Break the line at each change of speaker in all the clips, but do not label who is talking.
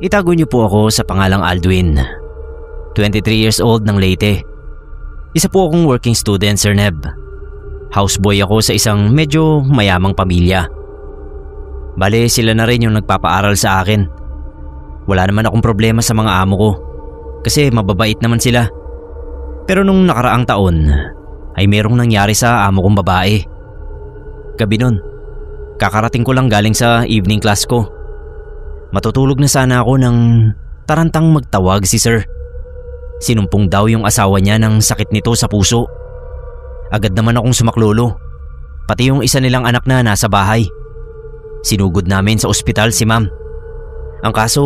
Itago niyo po ako sa pangalang Aldwin. 23 years old ng Leyte. Isa po akong working student, Sir Neb. Houseboy ako sa isang medyo mayamang pamilya. Bale, sila na rin yung nagpapaaral sa akin. Wala naman akong problema sa mga amo ko kasi mababait naman sila. Pero nung nakaraang taon ay merong nangyari sa amo kong babae. Gabi nun, kakarating ko lang galing sa evening class ko. Matutulog na sana ako nang tarantang magtawag si sir. Sinumpong daw yung asawa niya ng sakit nito sa puso. Agad naman akong sumaklolo. Pati yung isa nilang anak na nasa bahay. Sinugod namin sa ospital si ma'am. Ang kaso,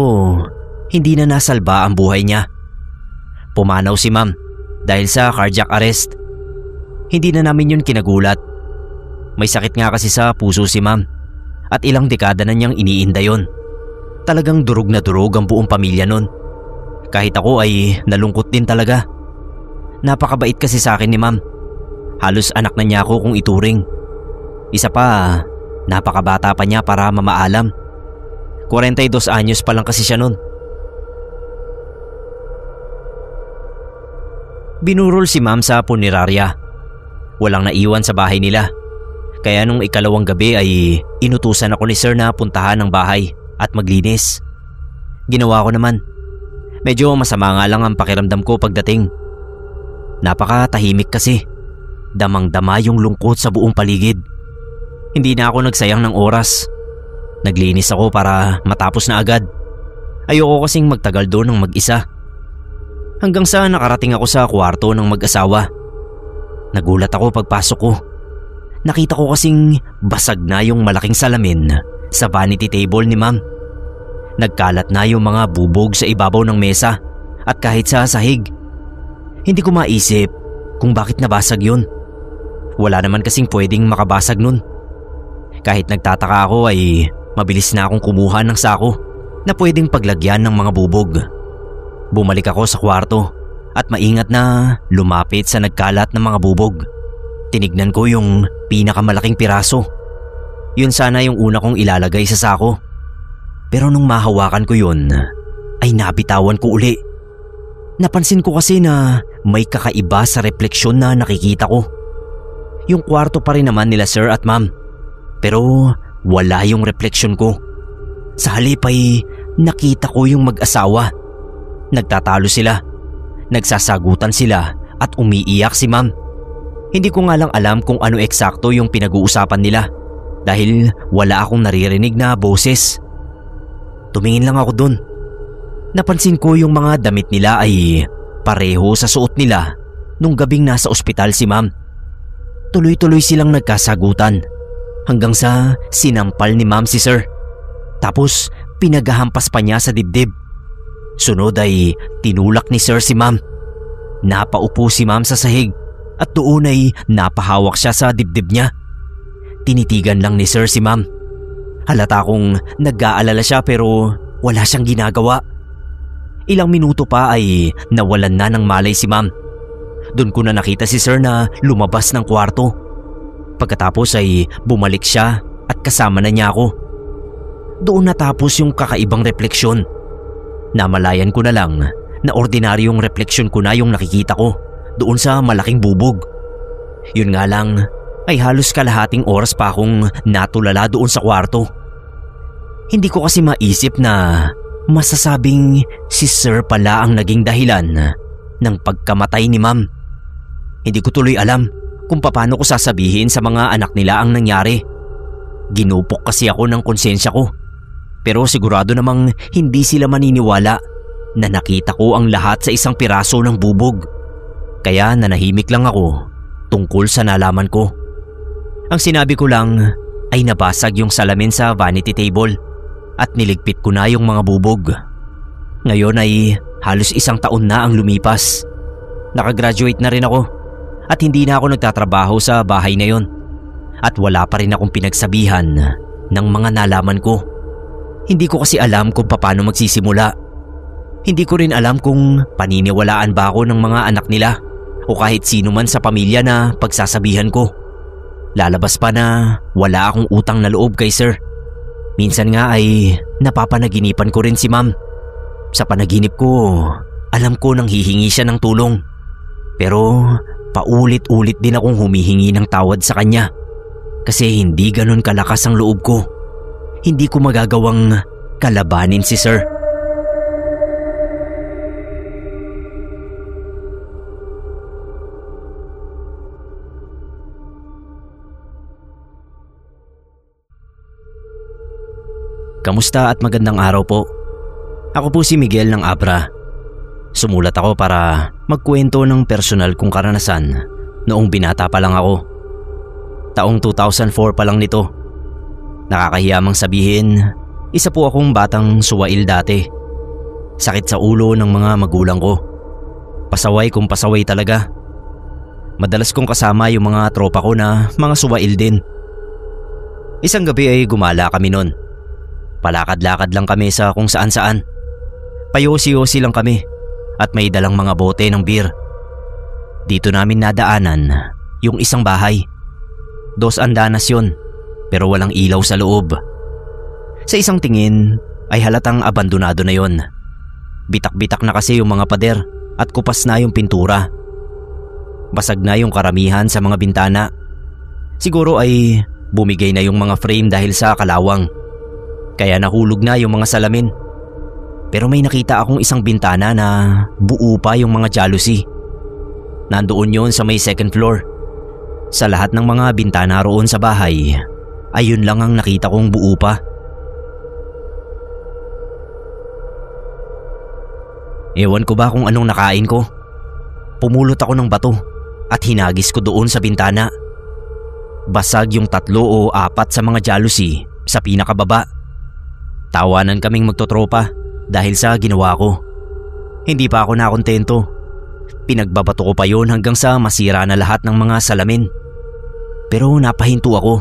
hindi na nasalba ang buhay niya. Pumanaw si ma'am dahil sa cardiac arrest. Hindi na namin yun kinagulat. May sakit nga kasi sa puso si ma'am at ilang dekada na niyang iniinda yon. Talagang durog na durog ang buong pamilya nun. Kahit ako ay nalungkot din talaga. Napakabait kasi sa akin ni ma'am. Halos anak na niya ako kung ituring. Isa pa, napakabata pa niya para mamaalam. 42 anyos pa lang kasi siya nun. Binurol si ma'am sa punerarya. Walang naiwan sa bahay nila. Kaya nung ikalawang gabi ay inutusan ako ni sir na puntahan ang bahay at maglinis. Ginawa ko naman. Medyo masama nga lang ang pakiramdam ko pagdating. Napakatahimik kasi. Damang-dama yung lungkot sa buong paligid. Hindi na ako nagsayang ng oras. Naglinis ako para matapos na agad. Ayoko kasing magtagal doon ng mag-isa. Hanggang sa nakarating ako sa kwarto ng mag-asawa. Nagulat ako pagpasok ko. Nakita ko kasing basag na yung malaking salamin sa vanity table ni ma'am. Nagkalat na yung mga bubog sa ibabaw ng mesa at kahit sa sahig. Hindi ko maisip kung bakit nabasag yun. Wala naman kasing pwedeng makabasag nun. Kahit nagtataka ako ay mabilis na akong kumuha ng sako na pwedeng paglagyan ng mga bubog. Bumalik ako sa kwarto at maingat na lumapit sa nagkalat ng mga bubog. Tinignan ko yung pinakamalaking piraso. Yun sana yung una kong ilalagay sa sako. Pero nung mahawakan ko yun, ay nabitawan ko uli. Napansin ko kasi na may kakaiba sa refleksyon na nakikita ko. Yung kwarto pa rin naman nila sir at ma'am. Pero wala yung refleksyon ko. Sa halip ay nakita ko yung mag-asawa. Nagtatalo sila. Nagsasagutan sila at umiiyak si ma'am. Hindi ko nga lang alam kung ano eksakto yung pinag-uusapan nila dahil wala akong naririnig na boses. Tumingin lang ako dun. Napansin ko yung mga damit nila ay pareho sa suot nila nung gabing nasa ospital si ma'am. Tuloy-tuloy silang nagkasagutan hanggang sa sinampal ni ma'am si sir. Tapos pinagahampas pa niya sa dibdib. Sunod ay tinulak ni sir si ma'am. Napaupo si ma'am sa sahig at doon ay napahawak siya sa dibdib niya. Tinitigan lang ni sir si ma'am Halata kong nag-aalala siya pero wala siyang ginagawa. Ilang minuto pa ay nawalan na ng malay si ma'am. Doon ko na nakita si sir na lumabas ng kwarto. Pagkatapos ay bumalik siya at kasama na niya ako. Doon natapos yung kakaibang refleksyon. Namalayan ko na lang na ordinaryong refleksyon ko na yung nakikita ko doon sa malaking bubog. Yun nga lang, ay halos kalahating oras pa akong natulala doon sa kwarto. Hindi ko kasi maisip na masasabing si Sir pala ang naging dahilan ng pagkamatay ni Ma'am. Hindi ko tuloy alam kung paano ko sasabihin sa mga anak nila ang nangyari. Ginupok kasi ako ng konsensya ko. Pero sigurado namang hindi sila maniniwala na nakita ko ang lahat sa isang piraso ng bubog. Kaya nanahimik lang ako tungkol sa nalaman ko. Ang sinabi ko lang ay nabasag yung salamin sa vanity table at niligpit ko na yung mga bubog. Ngayon ay halos isang taon na ang lumipas. Nakagraduate na rin ako at hindi na ako nagtatrabaho sa bahay na yon. At wala pa rin akong pinagsabihan ng mga nalaman ko. Hindi ko kasi alam kung paano magsisimula. Hindi ko rin alam kung paniniwalaan ba ako ng mga anak nila o kahit sino man sa pamilya na pagsasabihan ko. Lalabas pa na wala akong utang na loob kay sir. Minsan nga ay napapanaginipan ko rin si ma'am Sa panaginip ko, alam ko nang hihingi siya ng tulong. Pero paulit-ulit din akong humihingi ng tawad sa kanya. Kasi hindi ganon kalakas ang loob ko. Hindi ko magagawang kalabanin si Sir. Kamusta at magandang araw po. Ako po si Miguel ng Abra. Sumulat ako para magkwento ng personal kong karanasan noong binata pa lang ako. Taong 2004 pa lang nito. Nakakahiyamang sabihin, isa po akong batang suwail dati. Sakit sa ulo ng mga magulang ko. Pasaway kung pasaway talaga. Madalas kong kasama yung mga tropa ko na mga suwail din. Isang gabi ay gumala kami noon. Palakad-lakad lang kami sa kung saan saan. Payosi-yosi lang kami at may dalang mga bote ng beer. Dito namin nadaanan yung isang bahay. Dos andanas yun pero walang ilaw sa loob. Sa isang tingin ay halatang abandonado na yon. Bitak-bitak na kasi yung mga pader at kupas na yung pintura. Basag na yung karamihan sa mga bintana. Siguro ay bumigay na yung mga frame dahil sa kalawang. Kaya nahulog na yung mga salamin. Pero may nakita akong isang bintana na buo pa yung mga jealousy. Nandoon yon sa may second floor. Sa lahat ng mga bintana roon sa bahay, ayun lang ang nakita kong buo pa. Ewan ko ba kung anong nakain ko. Pumulot ako ng bato at hinagis ko doon sa bintana. Basag yung tatlo o apat sa mga jealousy sa pinakababa. Tawanan kaming magtotropa dahil sa ginawa ko. Hindi pa ako nakontento. Pinagbabato ko pa yon hanggang sa masira na lahat ng mga salamin. Pero napahinto ako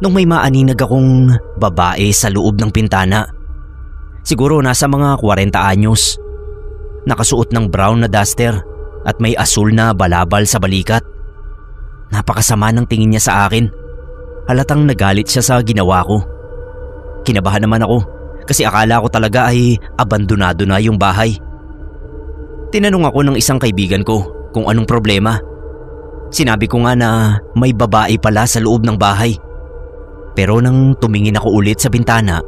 nung may maaninag akong babae sa loob ng pintana. Siguro nasa mga 40 anyos. Nakasuot ng brown na duster at may asul na balabal sa balikat. Napakasama ng tingin niya sa akin. Halatang nagalit siya sa ginawa ko. Kinabahan naman ako kasi akala ko talaga ay abandonado na yung bahay. Tinanong ako ng isang kaibigan ko kung anong problema. Sinabi ko nga na may babae pala sa loob ng bahay. Pero nang tumingin ako ulit sa bintana,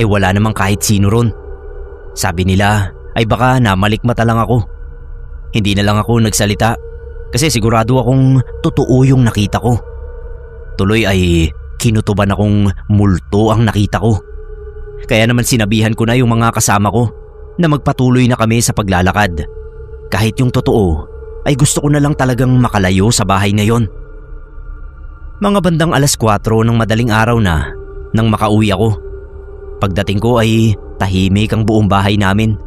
ay wala namang kahit sino ron. Sabi nila ay baka namalikmata lang ako. Hindi na lang ako nagsalita kasi sigurado akong totoo yung nakita ko. Tuloy ay kinutuban akong multo ang nakita ko. Kaya naman sinabihan ko na yung mga kasama ko na magpatuloy na kami sa paglalakad. Kahit yung totoo ay gusto ko na lang talagang makalayo sa bahay na yon. Mga bandang alas 4 ng madaling araw na nang makauwi ako. Pagdating ko ay tahimik ang buong bahay namin.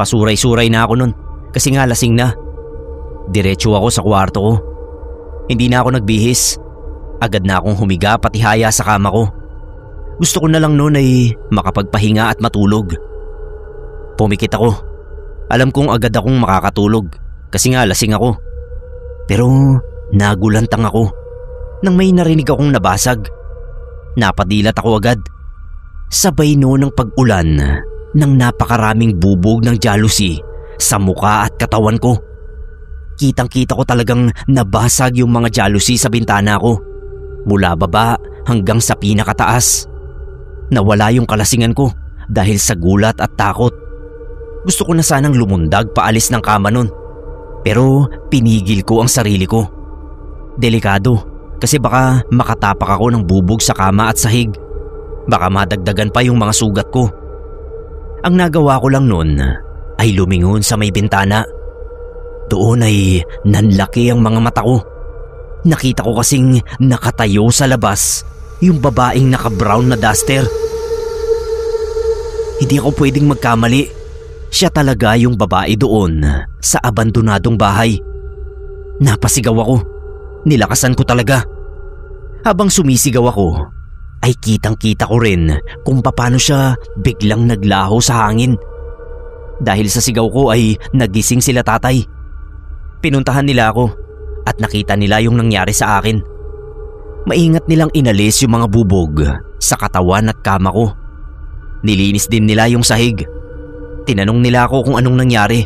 Pasuray-suray na ako nun kasi nga lasing na. Diretso ako sa kwarto ko. Hindi na ako nagbihis. Agad na akong humiga pati haya sa kama ko. Gusto ko na lang noon ay makapagpahinga at matulog. Pumikit ako. Alam kong agad akong makakatulog kasi nga lasing ako. Pero nagulantang ako nang may narinig akong nabasag. Napadilat ako agad. Sabay noon ng pag-ulan ng napakaraming bubog ng jealousy sa muka at katawan ko. Kitang kita ko talagang nabasag yung mga jealousy sa bintana ko. Mula baba hanggang sa pinakataas. Nawala yung kalasingan ko dahil sa gulat at takot. Gusto ko na sanang lumundag paalis ng kama nun. Pero pinigil ko ang sarili ko. Delikado kasi baka makatapak ako ng bubog sa kama at sahig. Baka madagdagan pa yung mga sugat ko. Ang nagawa ko lang noon ay lumingon sa may bintana. Doon ay nanlaki ang mga mata ko. Nakita ko kasing nakatayo sa labas yung babaeng naka-brown na duster. Hindi ako pwedeng magkamali. Siya talaga yung babae doon sa abandonadong bahay. Napasigaw ako. Nilakasan ko talaga. Habang sumisigaw ako, ay kitang kita ko rin kung paano siya biglang naglaho sa hangin. Dahil sa sigaw ko ay nagising sila tatay. Pinuntahan nila ako at nakita nila yung nangyari sa akin. Maingat nilang inalis yung mga bubog sa katawan at kama ko. Nilinis din nila yung sahig. Tinanong nila ako kung anong nangyari.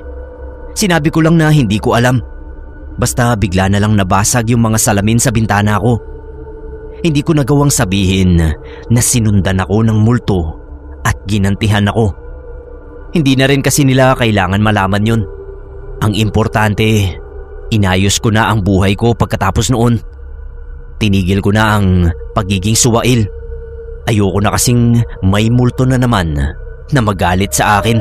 Sinabi ko lang na hindi ko alam. Basta bigla na lang nabasag yung mga salamin sa bintana ko. Hindi ko nagawang sabihin na sinundan ako ng multo at ginantihan ako. Hindi na rin kasi nila kailangan malaman yun. Ang importante, inayos ko na ang buhay ko pagkatapos noon. Tinigil ko na ang pagiging suwail. Ayoko na kasing may multo na naman na magalit sa akin.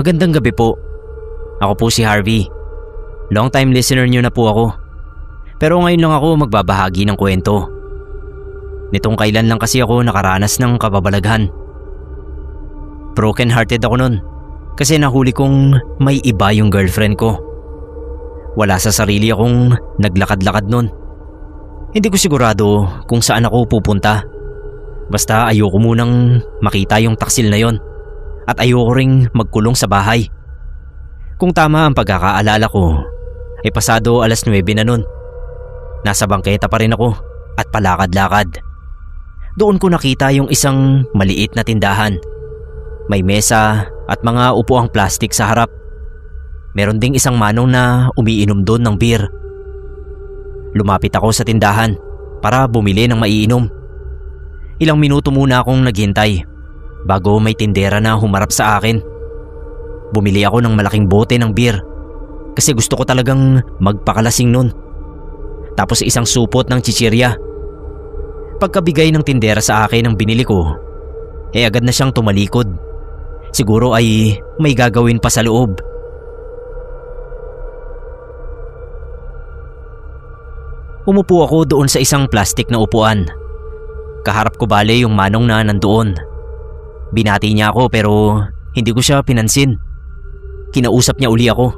Magandang gabi po. Ako po si Harvey. Long time listener niyo na po ako. Pero ngayon lang ako magbabahagi ng kwento. Nitong kailan lang kasi ako nakaranas ng kababalaghan. Broken hearted ako nun kasi nahuli kong may iba yung girlfriend ko. Wala sa sarili akong naglakad-lakad nun. Hindi ko sigurado kung saan ako pupunta. Basta ayoko munang makita yung taksil na yon at ayoko ring magkulong sa bahay. Kung tama ang pagkakaalala ko, ay pasado alas 9 na nun. Nasa bangketa pa rin ako at palakad-lakad. Doon ko nakita yung isang maliit na tindahan. May mesa at mga upuang plastik sa harap. Meron ding isang manong na umiinom doon ng beer. Lumapit ako sa tindahan para bumili ng maiinom. Ilang minuto muna akong naghintay bago may tindera na humarap sa akin. Bumili ako ng malaking bote ng beer kasi gusto ko talagang magpakalasing nun. Tapos isang supot ng chichirya. Pagkabigay ng tindera sa akin ng binili ko, eh agad na siyang tumalikod. Siguro ay may gagawin pa sa loob. Umupo ako doon sa isang plastik na upuan. Kaharap ko bale yung manong na nandoon. Binati niya ako pero hindi ko siya pinansin. Kinausap niya uli ako.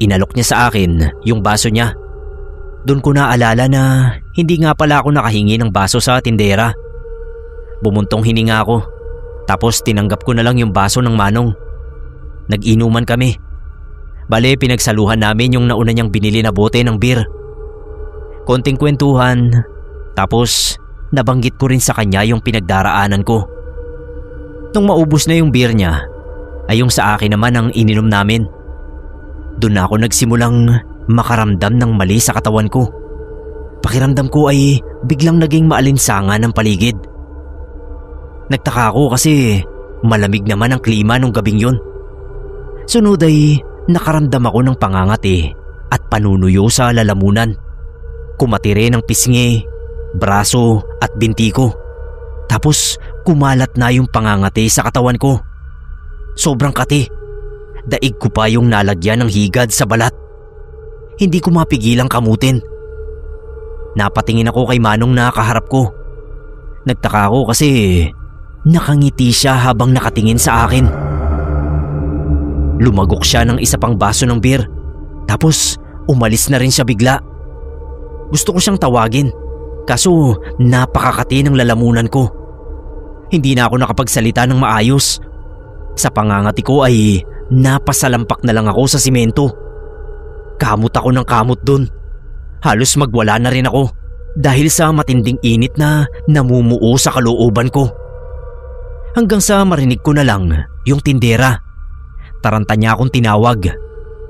Inalok niya sa akin yung baso niya. Doon ko naalala na hindi nga pala ako nakahingi ng baso sa tindera. Bumuntong hininga ako. Tapos tinanggap ko na lang yung baso ng manong. Nag-inuman kami. Bale pinagsaluhan namin yung nauna niyang binili na bote ng beer. Konting kwentuhan. Tapos nabanggit ko rin sa kanya yung pinagdaraanan ko. Nung maubos na yung beer niya, ay yung sa akin naman ang ininom namin. Doon ako nagsimulang makaramdam ng mali sa katawan ko. Pakiramdam ko ay biglang naging maalinsangan ng paligid. Nagtaka ako kasi malamig naman ang klima nung gabing yun. Sunod ay nakaramdam ako ng pangangati at panunuyo sa lalamunan. Kumatire ng pisngi, braso at binti ko. Tapos kumalat na yung pangangati sa katawan ko. Sobrang kati. Daig ko pa yung nalagyan ng higad sa balat. Hindi ko mapigilang kamutin. Napatingin ako kay Manong na kaharap ko. Nagtaka ako kasi nakangiti siya habang nakatingin sa akin. Lumagok siya ng isa pang baso ng beer. Tapos umalis na rin siya bigla. Gusto ko siyang tawagin. Kaso napakakati ng lalamunan ko. Hindi na ako nakapagsalita ng maayos. Sa pangangati ko ay napasalampak na lang ako sa simento. Kamot ako ng kamot dun. Halos magwala na rin ako dahil sa matinding init na namumuo sa kalooban ko. Hanggang sa marinig ko na lang yung tindera. Taranta niya akong tinawag.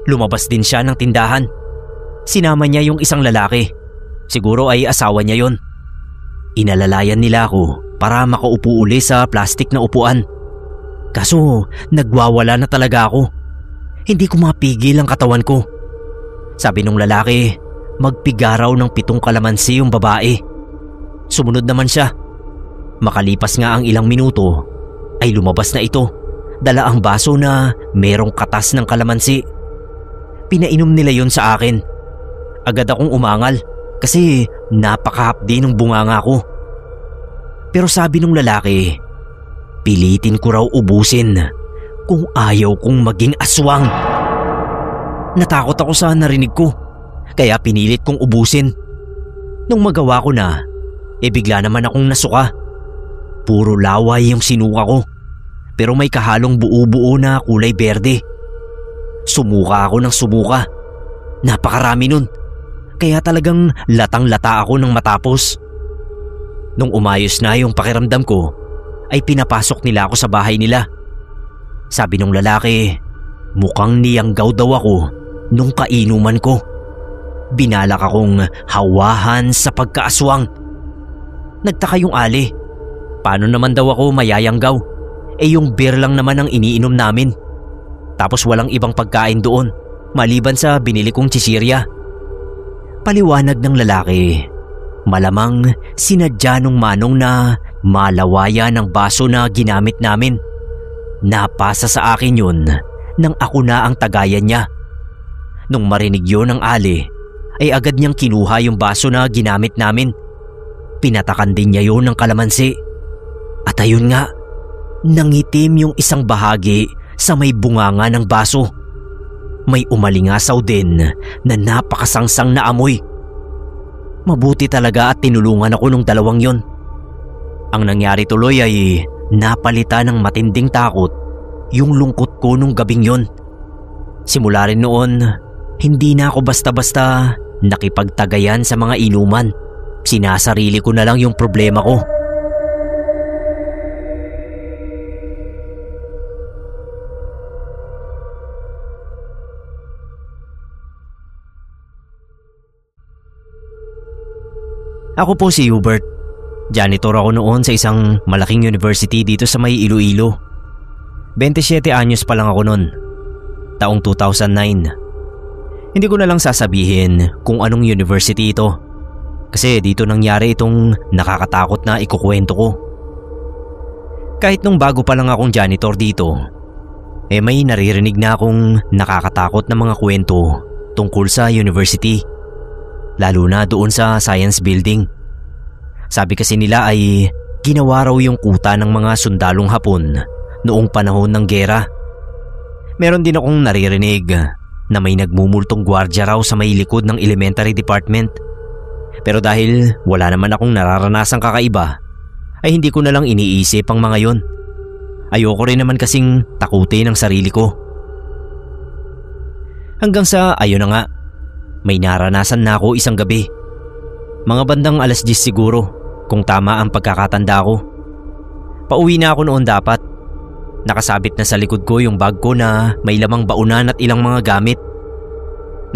Lumabas din siya ng tindahan. Sinama niya yung isang lalaki. Siguro ay asawa niya yon. Inalalayan nila ako para makaupo uli sa plastik na upuan. Kaso nagwawala na talaga ako. Hindi ko mapigil ang katawan ko. Sabi nung lalaki, magpigaraw ng pitong kalamansi yung babae. Sumunod naman siya. Makalipas nga ang ilang minuto, ay lumabas na ito. Dala ang baso na merong katas ng kalamansi. Pinainom nila yon sa akin. Agad akong umangal kasi napakahapdi ng bunganga ko. Pero sabi ng lalaki, pilitin ko raw ubusin kung ayaw kong maging aswang. Natakot ako sa narinig ko, kaya pinilit kong ubusin. Nung magawa ko na, e bigla naman akong nasuka. Puro laway yung sinuka ko, pero may kahalong buo-buo na kulay berde. sumuka ako ng sumuka. Napakarami nun. Kaya talagang latang-lata ako ng matapos. Nung umayos na yung pakiramdam ko, ay pinapasok nila ako sa bahay nila. Sabi nung lalaki, mukhang niyanggaw daw ako nung kainuman ko. Binalak akong hawahan sa pagkaaswang. Nagtaka yung ali. Paano naman daw ako mayayanggaw? Eh yung beer lang naman ang iniinom namin. Tapos walang ibang pagkain doon maliban sa binili kong chisirya. Paliwanag ng lalaki, malamang sinadya nung manong na malawaya ng baso na ginamit namin. Napasa sa akin yun nang ako na ang tagayan niya. Nung marinig yun ng ali, ay agad niyang kinuha yung baso na ginamit namin. Pinatakan din niya yun ng kalamansi. At ayun nga, nangitim yung isang bahagi sa may bunganga ng baso. May umalingasaw din na napakasangsang na amoy. Mabuti talaga at tinulungan ako nung dalawang yon. Ang nangyari tuloy ay napalitan ng matinding takot yung lungkot ko nung gabing yon. Simula rin noon, hindi na ako basta-basta nakipagtagayan sa mga inuman. Sinasarili ko na lang yung problema ko. Ako po si Hubert. Janitor ako noon sa isang malaking university dito sa may Iloilo. 27 anyos pa lang ako noon. Taong 2009. Hindi ko na lang sasabihin kung anong university ito. Kasi dito nangyari itong nakakatakot na ikukwento ko. Kahit nung bago pa lang akong janitor dito, eh may naririnig na akong nakakatakot na mga kwento tungkol sa university lalo na doon sa science building. Sabi kasi nila ay ginawa raw yung kuta ng mga sundalong hapon noong panahon ng gera. Meron din akong naririnig na may nagmumultong gwardya raw sa may likod ng elementary department. Pero dahil wala naman akong nararanasang kakaiba, ay hindi ko na lang iniisip ang mga yon. Ayoko rin naman kasing takutin ang sarili ko. Hanggang sa ayun na nga, may naranasan na ako isang gabi. Mga bandang alas 10 siguro kung tama ang pagkakatanda ko. Pauwi na ako noon dapat. Nakasabit na sa likod ko yung bag ko na may lamang baunan at ilang mga gamit.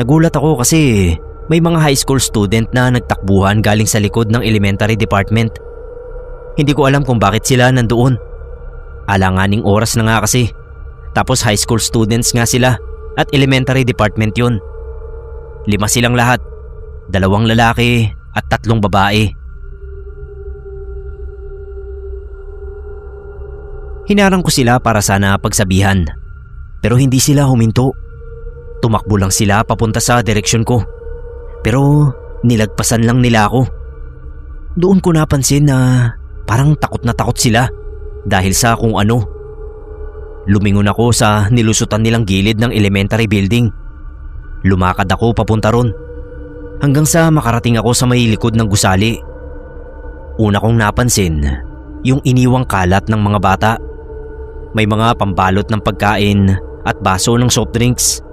Nagulat ako kasi may mga high school student na nagtakbuhan galing sa likod ng elementary department. Hindi ko alam kung bakit sila nandoon. Alanganing oras na nga kasi. Tapos high school students nga sila at elementary department yun. Lima silang lahat. Dalawang lalaki at tatlong babae. Hinarang ko sila para sana pagsabihan. Pero hindi sila huminto. Tumakbo lang sila papunta sa direksyon ko. Pero nilagpasan lang nila ako. Doon ko napansin na parang takot na takot sila dahil sa kung ano. Lumingon ako sa nilusutan nilang gilid ng elementary building. Lumakad ako papunta ron. Hanggang sa makarating ako sa may likod ng gusali. Una kong napansin yung iniwang kalat ng mga bata. May mga pambalot ng pagkain at baso ng soft drinks.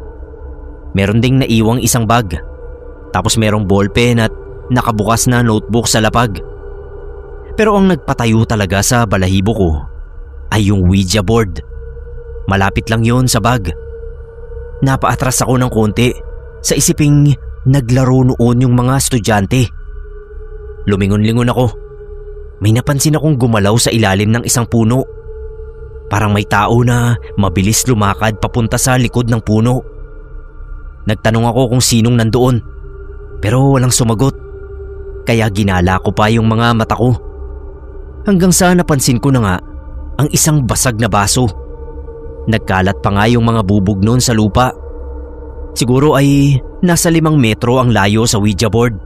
Meron ding naiwang isang bag. Tapos merong ballpen at nakabukas na notebook sa lapag. Pero ang nagpatayo talaga sa balahibo ko ay yung Ouija board. Malapit lang yon sa bag. Napaatras ako ng konti sa isiping naglaro noon yung mga estudyante. Lumingon-lingon ako. May napansin akong gumalaw sa ilalim ng isang puno. Parang may tao na mabilis lumakad papunta sa likod ng puno. Nagtanong ako kung sinong nandoon. Pero walang sumagot. Kaya ginala ko pa yung mga mata ko. Hanggang sa napansin ko na nga ang isang basag na baso Nagkalat pa nga yung mga bubog noon sa lupa. Siguro ay nasa limang metro ang layo sa Ouija board.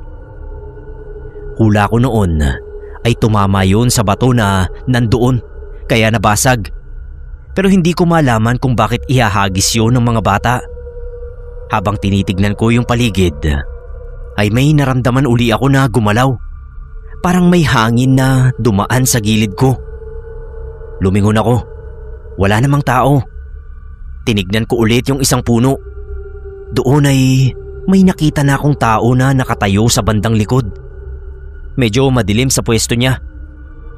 Hula ko noon ay tumama yun sa bato na nandoon kaya nabasag. Pero hindi ko malaman kung bakit ihahagis yun ng mga bata. Habang tinitignan ko yung paligid, ay may naramdaman uli ako na gumalaw. Parang may hangin na dumaan sa gilid ko. Lumingon ako. Wala namang tao. Tinignan ko ulit yung isang puno. Doon ay may nakita na akong tao na nakatayo sa bandang likod. Medyo madilim sa pwesto niya.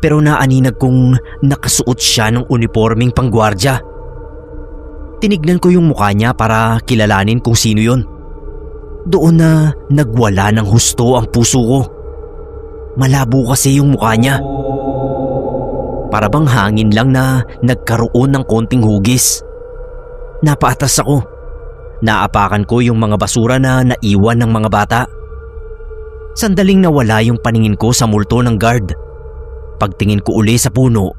Pero naaninag kong nakasuot siya ng uniforming panggwardya. Tinignan ko yung mukha niya para kilalanin kung sino yon. Doon na nagwala ng husto ang puso ko. Malabo kasi yung mukha niya. Para bang hangin lang na nagkaroon ng konting hugis. Napaatas ako. Naapakan ko yung mga basura na naiwan ng mga bata. Sandaling nawala yung paningin ko sa multo ng guard. Pagtingin ko uli sa puno,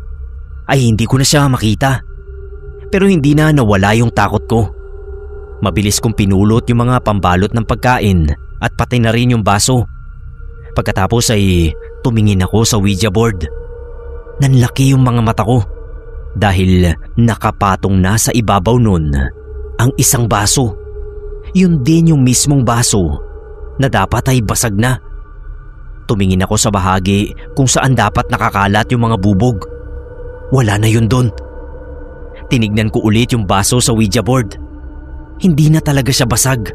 ay hindi ko na siya makita. Pero hindi na nawala yung takot ko. Mabilis kong pinulot yung mga pambalot ng pagkain at pati na rin yung baso. Pagkatapos ay tumingin ako sa Ouija board. Nanlaki yung mga mata ko dahil nakapatong na sa ibabaw nun ang isang baso. Yun din yung mismong baso na dapat ay basag na. Tumingin ako sa bahagi kung saan dapat nakakalat yung mga bubog. Wala na yun doon. Tinignan ko ulit yung baso sa Ouija board. Hindi na talaga siya basag.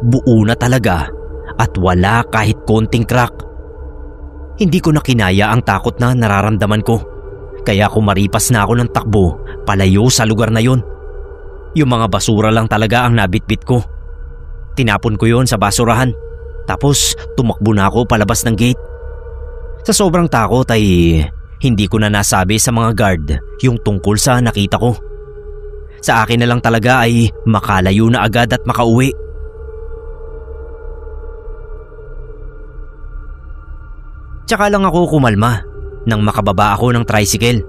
Buo na talaga at wala kahit konting crack. Hindi ko na kinaya ang takot na nararamdaman ko. Kaya kumaripas na ako ng takbo palayo sa lugar na yon. Yung mga basura lang talaga ang nabitbit ko. Tinapon ko yon sa basurahan. Tapos tumakbo na ako palabas ng gate. Sa sobrang takot ay hindi ko na nasabi sa mga guard yung tungkol sa nakita ko. Sa akin na lang talaga ay makalayo na agad at makauwi. Tsaka lang ako kumalma nang makababa ako ng tricycle.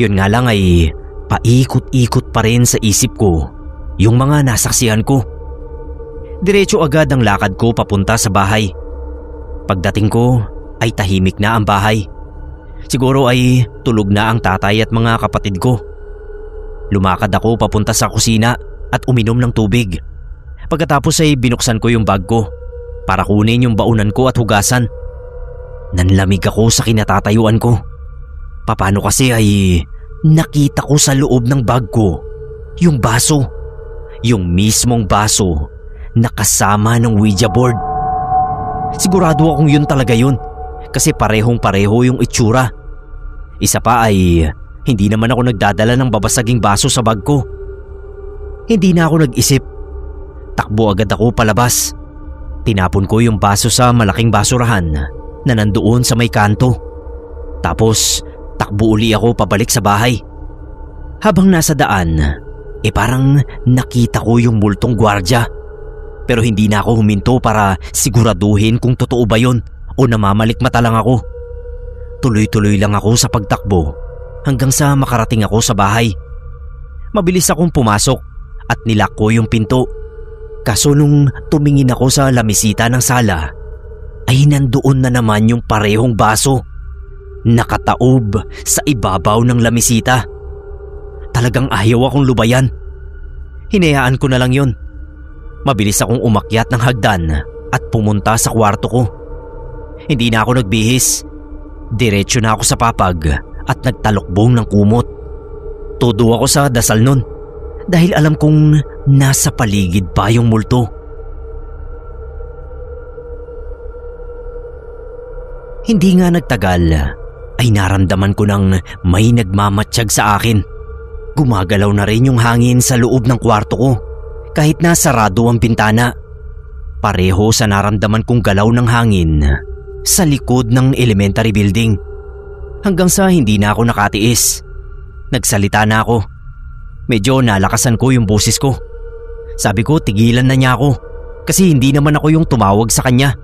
Yun nga lang ay paikot-ikot pa rin sa isip ko yung mga nasaksihan ko. Diretso agad ang lakad ko papunta sa bahay. Pagdating ko ay tahimik na ang bahay. Siguro ay tulog na ang tatay at mga kapatid ko. Lumakad ako papunta sa kusina at uminom ng tubig. Pagkatapos ay binuksan ko yung bag ko para kunin yung baunan ko at hugasan. Nanlamig ako sa kinatatayuan ko. Paano kasi ay nakita ko sa loob ng bag ko yung baso. Yung mismong baso na kasama ng Ouija board. Sigurado akong yun talaga yun kasi parehong pareho yung itsura. Isa pa ay hindi naman ako nagdadala ng babasaging baso sa bag ko. Hindi na ako nag-isip. Takbo agad ako palabas. Tinapon ko yung baso sa malaking basurahan na nandoon sa may kanto. Tapos takbo uli ako pabalik sa bahay. Habang nasa daan, eh parang nakita ko yung multong gwardya. Pero hindi na ako huminto para siguraduhin kung totoo ba yon o namamalikmata lang ako. Tuloy-tuloy lang ako sa pagtakbo hanggang sa makarating ako sa bahay. Mabilis akong pumasok at nilak yung pinto. Kaso nung tumingin ako sa lamisita ng sala, ay nandoon na naman yung parehong baso. Nakataob sa ibabaw ng lamisita. Talagang ayaw akong lubayan. Hinayaan ko na lang yon. Mabilis akong umakyat ng hagdan at pumunta sa kwarto ko. Hindi na ako nagbihis. Diretso na ako sa papag at nagtalokbong ng kumot. Todo ako sa dasal nun dahil alam kong nasa paligid pa yung multo. Hindi nga nagtagal ay naramdaman ko nang may nagmamatsyag sa akin. Gumagalaw na rin yung hangin sa loob ng kwarto ko kahit na sarado ang bintana. Pareho sa naramdaman kong galaw ng hangin sa likod ng elementary building. Hanggang sa hindi na ako nakatiis. Nagsalita na ako. Medyo nalakasan ko yung boses ko. Sabi ko tigilan na niya ako kasi hindi naman ako yung tumawag sa kanya.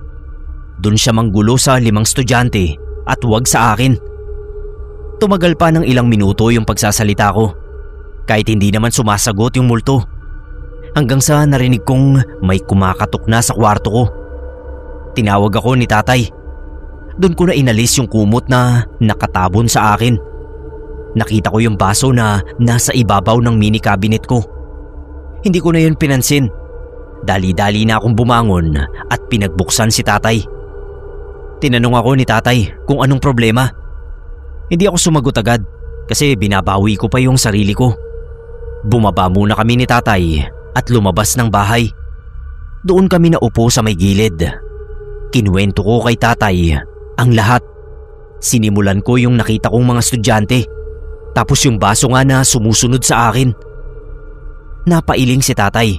Doon siya manggulo sa limang estudyante at wag sa akin. Tumagal pa ng ilang minuto yung pagsasalita ko. Kahit hindi naman sumasagot yung multo. Hanggang sa narinig kong may kumakatok na sa kwarto ko. Tinawag ako ni tatay. Doon ko na inalis yung kumot na nakatabon sa akin. Nakita ko yung baso na nasa ibabaw ng mini cabinet ko. Hindi ko na yun pinansin. Dali-dali na akong bumangon at pinagbuksan si tatay. Tinanong ako ni tatay kung anong problema. Hindi ako sumagot agad kasi binabawi ko pa yung sarili ko. Bumaba muna kami ni tatay at lumabas ng bahay. Doon kami naupo sa may gilid. Kinuwento ko kay tatay ang lahat. Sinimulan ko yung nakita kong mga estudyante. Tapos yung baso nga na sumusunod sa akin. Napailing si tatay.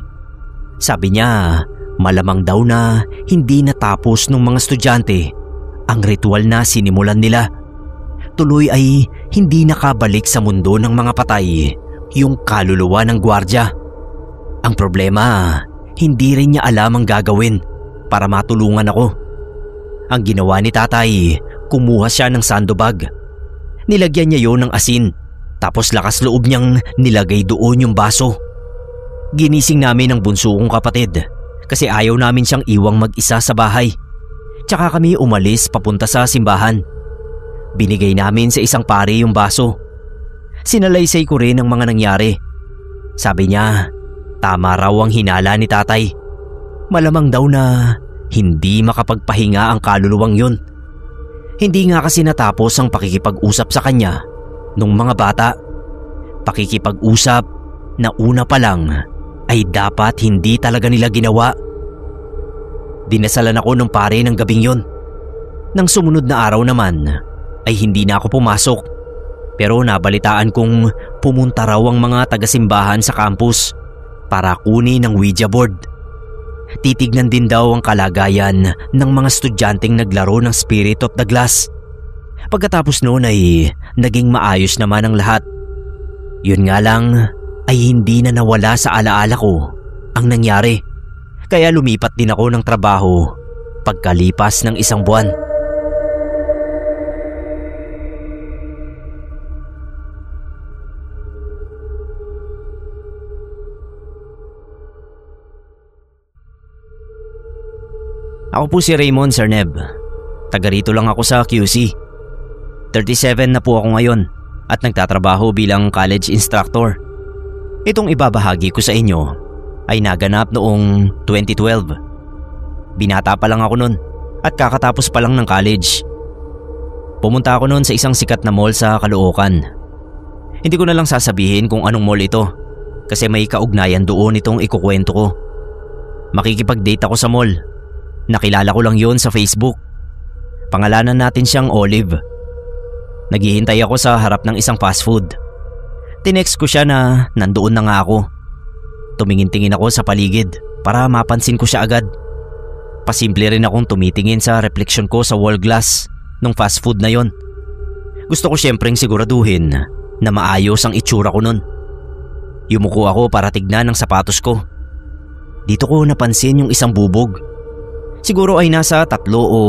Sabi niya malamang daw na hindi natapos ng mga estudyante ang ritual na sinimulan nila. Tuloy ay hindi nakabalik sa mundo ng mga patay yung kaluluwa ng gwardya. Ang problema, hindi rin niya alam ang gagawin para matulungan ako. Ang ginawa ni tatay, kumuha siya ng sandobag. Nilagyan niya yon ng asin tapos lakas loob niyang nilagay doon yung baso. Ginising namin ang bunso kong kapatid kasi ayaw namin siyang iwang mag-isa sa bahay. Tsaka kami umalis papunta sa simbahan. Binigay namin sa isang pare yung baso. Sinalaysay ko rin ang mga nangyari. Sabi niya, tama raw ang hinala ni tatay. Malamang daw na hindi makapagpahinga ang kaluluwang yun. Hindi nga kasi natapos ang pakikipag-usap sa kanya nung mga bata. Pakikipag-usap na una pa lang ay dapat hindi talaga nila ginawa. Dinasalan ako ng pare ng gabing yon. Nang sumunod na araw naman ay hindi na ako pumasok. Pero nabalitaan kong pumunta raw ang mga taga-simbahan sa campus para kunin ang Ouija board. Titignan din daw ang kalagayan ng mga estudyanteng naglaro ng Spirit of the Glass. Pagkatapos noon ay naging maayos naman ang lahat. Yun nga lang ay hindi na nawala sa alaala ko ang nangyari. Kaya lumipat din ako ng trabaho pagkalipas ng isang buwan. Ako po si Raymond Sarneb. Taga rito lang ako sa QC. 37 na po ako ngayon at nagtatrabaho bilang college instructor. Itong ibabahagi ko sa inyo ay naganap noong 2012. Binata pa lang ako noon at kakatapos pa lang ng college. Pumunta ako noon sa isang sikat na mall sa Caloocan. Hindi ko na lang sasabihin kung anong mall ito kasi may kaugnayan doon itong ikukwento ko. Makikipag-date ako sa mall. Nakilala ko lang yon sa Facebook. Pangalanan natin siyang Olive. Naghihintay ako sa harap ng isang fast food. Tinext ko siya na nandoon na nga ako. Tumingin-tingin ako sa paligid para mapansin ko siya agad. Pasimple rin akong tumitingin sa reflection ko sa wall glass ng fast food na yon. Gusto ko siyempreng siguraduhin na maayos ang itsura ko nun. Yumuko ako para tignan ang sapatos ko. Dito ko napansin yung isang bubog. Siguro ay nasa tatlo o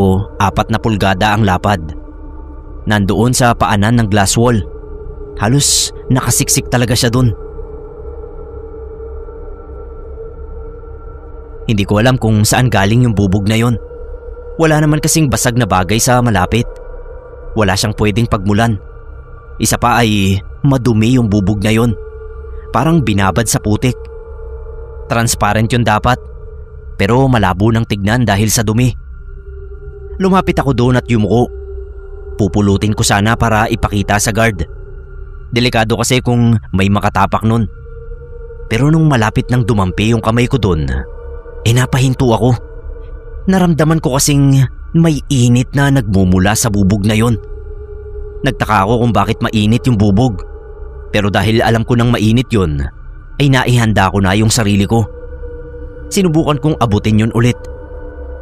apat na pulgada ang lapad. Nandoon sa paanan ng glass wall. Halos nakasiksik talaga siya dun. Hindi ko alam kung saan galing yung bubog na yon. Wala naman kasing basag na bagay sa malapit. Wala siyang pwedeng pagmulan. Isa pa ay madumi yung bubog na yon. Parang binabad sa putik. Transparent yun dapat. Pero malabo ng tignan dahil sa dumi. Lumapit ako doon at yumuko. Pupulutin ko sana para ipakita sa guard. Delikado kasi kung may makatapak nun. Pero nung malapit nang dumampi yung kamay ko dun, eh napahinto ako. Naramdaman ko kasing may init na nagmumula sa bubog na yon. Nagtaka ako kung bakit mainit yung bubog. Pero dahil alam ko nang mainit yon, ay naihanda ko na yung sarili ko. Sinubukan kong abutin yon ulit.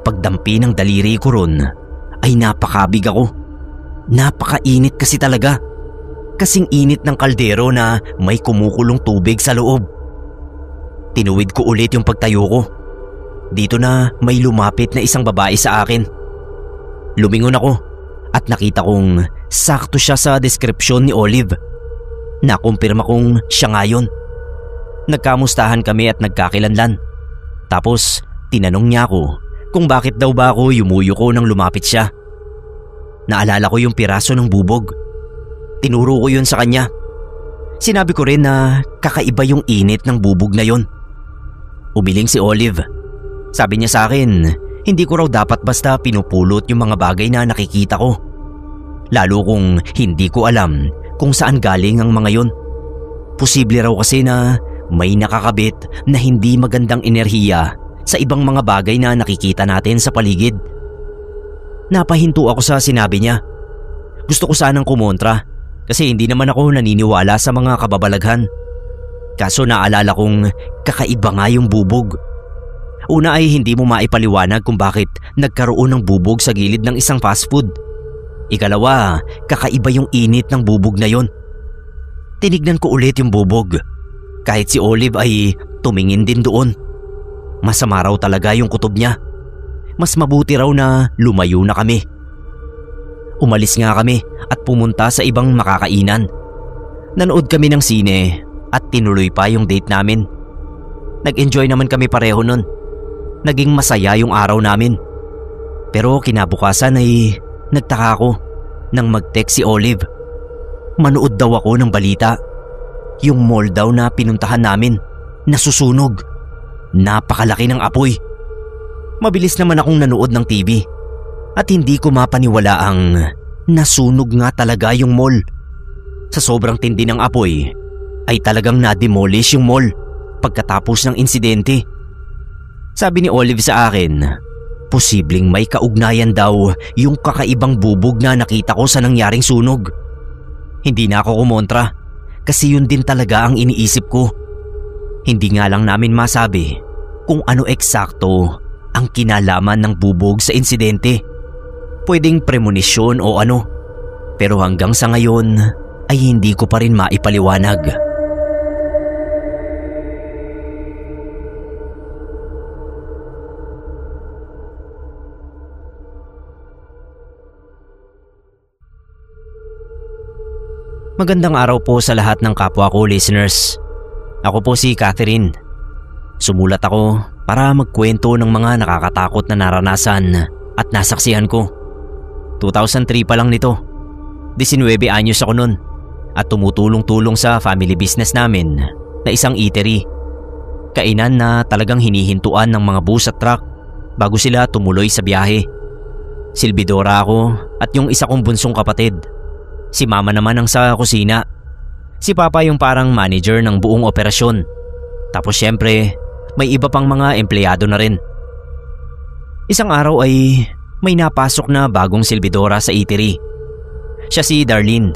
Pagdampi ng daliri ko ron, ay napakabig ako. Napakainit kasi talaga kasing init ng kaldero na may kumukulong tubig sa loob. Tinuwid ko ulit yung pagtayo ko. Dito na may lumapit na isang babae sa akin. Lumingon ako at nakita kong sakto siya sa deskripsyon ni Olive. Nakumpirma kong siya ngayon. Nagkamustahan kami at nagkakilanlan. Tapos tinanong niya ako kung bakit daw ba ako yumuyo ko nang lumapit siya. Naalala ko yung piraso ng bubog Tinuro ko yun sa kanya. Sinabi ko rin na kakaiba yung init ng bubog na yon. Umiling si Olive. Sabi niya sa akin, hindi ko raw dapat basta pinupulot yung mga bagay na nakikita ko. Lalo kung hindi ko alam kung saan galing ang mga yon. Posible raw kasi na may nakakabit na hindi magandang enerhiya sa ibang mga bagay na nakikita natin sa paligid. Napahinto ako sa sinabi niya. Gusto ko sanang kumontra kasi hindi naman ako naniniwala sa mga kababalaghan. Kaso naalala kong kakaiba nga yung bubog. Una ay hindi mo maipaliwanag kung bakit nagkaroon ng bubog sa gilid ng isang fast food. Ikalawa, kakaiba yung init ng bubog na yon. Tinignan ko ulit yung bubog. Kahit si Olive ay tumingin din doon. Masama raw talaga yung kutob niya. Mas mabuti raw na lumayo na kami. Umalis nga kami at pumunta sa ibang makakainan. Nanood kami ng sine at tinuloy pa yung date namin. Nag-enjoy naman kami pareho nun. Naging masaya yung araw namin. Pero kinabukasan ay nagtaka ako nang mag-text si Olive. Manood daw ako ng balita. Yung mall daw na pinuntahan namin, nasusunog. Napakalaki ng apoy. Mabilis naman akong nanood ng TV at hindi ko mapaniwala ang nasunog nga talaga yung mall. Sa sobrang tindi ng apoy ay talagang na-demolish yung mall pagkatapos ng insidente. Sabi ni Olive sa akin, posibleng may kaugnayan daw yung kakaibang bubog na nakita ko sa nangyaring sunog. Hindi na ako kumontra kasi yun din talaga ang iniisip ko. Hindi nga lang namin masabi kung ano eksakto ang kinalaman ng bubog sa insidente. Pwedeng premonisyon o ano. Pero hanggang sa ngayon ay hindi ko pa rin maipaliwanag. Magandang araw po sa lahat ng kapwa ko listeners. Ako po si Catherine. Sumulat ako para magkwento ng mga nakakatakot na naranasan at nasaksihan ko. 2003 pa lang nito. 19 anyos ako nun at tumutulong-tulong sa family business namin na isang eatery. Kainan na talagang hinihintuan ng mga bus at truck bago sila tumuloy sa biyahe. Silbidora ako at yung isa kong bunsong kapatid Si mama naman ang sa kusina. Si papa yung parang manager ng buong operasyon. Tapos syempre, may iba pang mga empleyado na rin. Isang araw ay may napasok na bagong silbidora sa eatery. Siya si Darlene.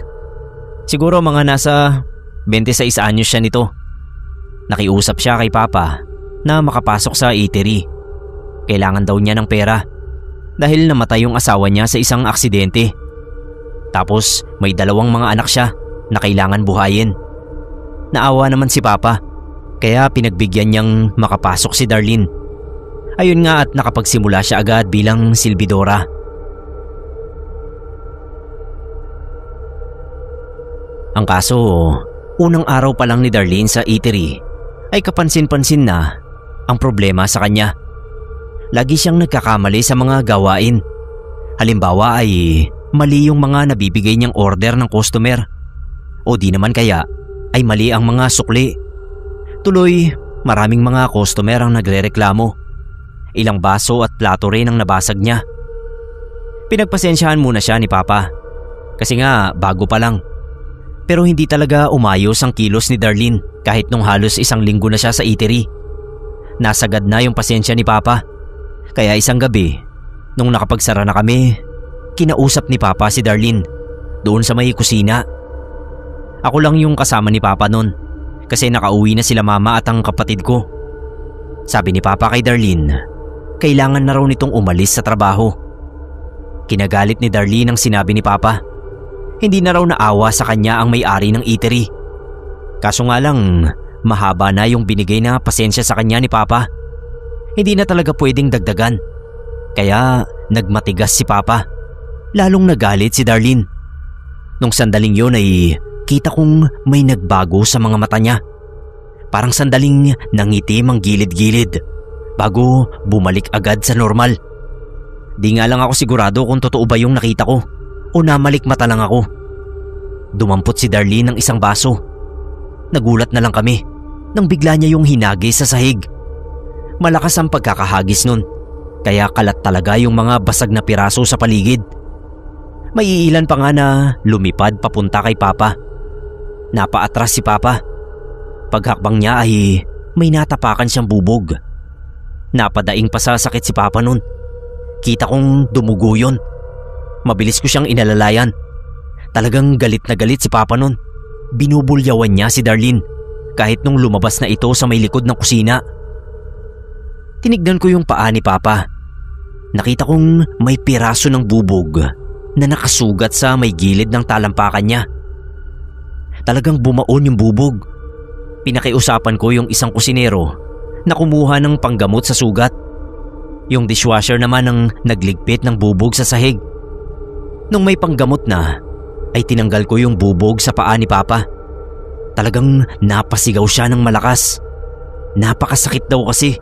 Siguro mga nasa 26 anyos siya nito. Nakiusap siya kay Papa na makapasok sa eatery. Kailangan daw niya ng pera dahil namatay yung asawa niya sa isang aksidente. Tapos may dalawang mga anak siya na kailangan buhayin. Naawa naman si Papa kaya pinagbigyan niyang makapasok si Darlene. Ayun nga at nakapagsimula siya agad bilang silbidora. Ang kaso, unang araw pa lang ni Darlene sa eatery ay kapansin-pansin na ang problema sa kanya. Lagi siyang nagkakamali sa mga gawain. Halimbawa ay mali yung mga nabibigay niyang order ng customer. O di naman kaya ay mali ang mga sukli. Tuloy, maraming mga customer ang nagrereklamo. Ilang baso at plato rin ang nabasag niya. Pinagpasensyahan muna siya ni Papa. Kasi nga bago pa lang. Pero hindi talaga umayos ang kilos ni Darlene kahit nung halos isang linggo na siya sa eatery. Nasagad na yung pasensya ni Papa. Kaya isang gabi, nung nakapagsara na kami, Kinausap ni Papa si Darlene doon sa may kusina. Ako lang yung kasama ni Papa noon kasi nakauwi na sila mama at ang kapatid ko. Sabi ni Papa kay Darlene, kailangan na raw nitong umalis sa trabaho. Kinagalit ni Darlene ang sinabi ni Papa. Hindi na raw naawa sa kanya ang may-ari ng eatery. Kaso nga lang, mahaba na yung binigay na pasensya sa kanya ni Papa. Hindi na talaga pwedeng dagdagan. Kaya nagmatigas si Papa. Lalong nagalit si Darlene. Nung sandaling yon ay kita kong may nagbago sa mga mata niya. Parang sandaling nangitim ang gilid-gilid bago bumalik agad sa normal. Di nga lang ako sigurado kung totoo ba yung nakita ko o namalik mata lang ako. Dumampot si Darlene ng isang baso. Nagulat na lang kami nang bigla niya yung hinagis sa sahig. Malakas ang pagkakahagis nun kaya kalat talaga yung mga basag na piraso sa paligid. May ilan pa nga na lumipad papunta kay Papa. Napaatras si Papa Paghakbang niya ay may natapakan siyang bubog. Napadaing pa sa sakit si Papa nun. Kita kong dumugo yun. Mabilis ko siyang inalalayan. Talagang galit na galit si Papa nun. Binubulyawan niya si Darlene kahit nung lumabas na ito sa may likod ng kusina. Tinignan ko yung paa ni Papa. Nakita kong may piraso ng bubog na nakasugat sa may gilid ng talampakan niya. Talagang bumaon yung bubog. Pinakiusapan ko yung isang kusinero na kumuha ng panggamot sa sugat. Yung dishwasher naman ang nagligpit ng bubog sa sahig. Nung may panggamot na, ay tinanggal ko yung bubog sa paa ni Papa. Talagang napasigaw siya ng malakas. Napakasakit daw kasi.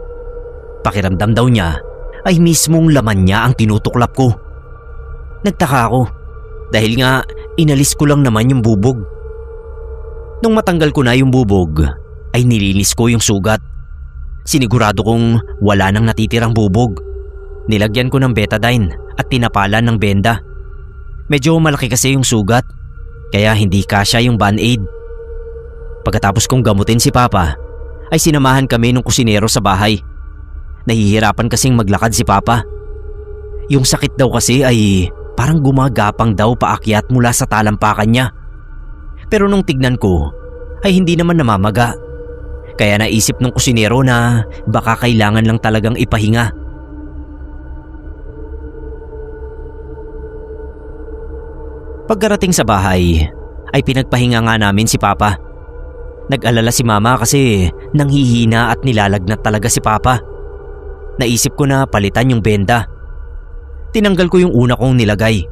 Pakiramdam daw niya ay mismong laman niya ang tinutuklap ko. Nagtaka ako dahil nga inalis ko lang naman yung bubog. Nung matanggal ko na yung bubog, ay nilinis ko yung sugat. Sinigurado kong wala nang natitirang bubog. Nilagyan ko ng betadine at tinapalan ng benda. Medyo malaki kasi yung sugat, kaya hindi kasya yung band-aid. Pagkatapos kong gamutin si Papa, ay sinamahan kami ng kusinero sa bahay. Nahihirapan kasing maglakad si Papa. Yung sakit daw kasi ay parang gumagapang daw paakyat mula sa talampakan niya. Pero nung tignan ko, ay hindi naman namamaga. Kaya naisip ng kusinero na baka kailangan lang talagang ipahinga. Pagkarating sa bahay, ay pinagpahinga nga namin si Papa. Nag-alala si Mama kasi nanghihina at nilalagnat talaga si Papa. Naisip ko na palitan yung benda. Tinanggal ko yung una kong nilagay.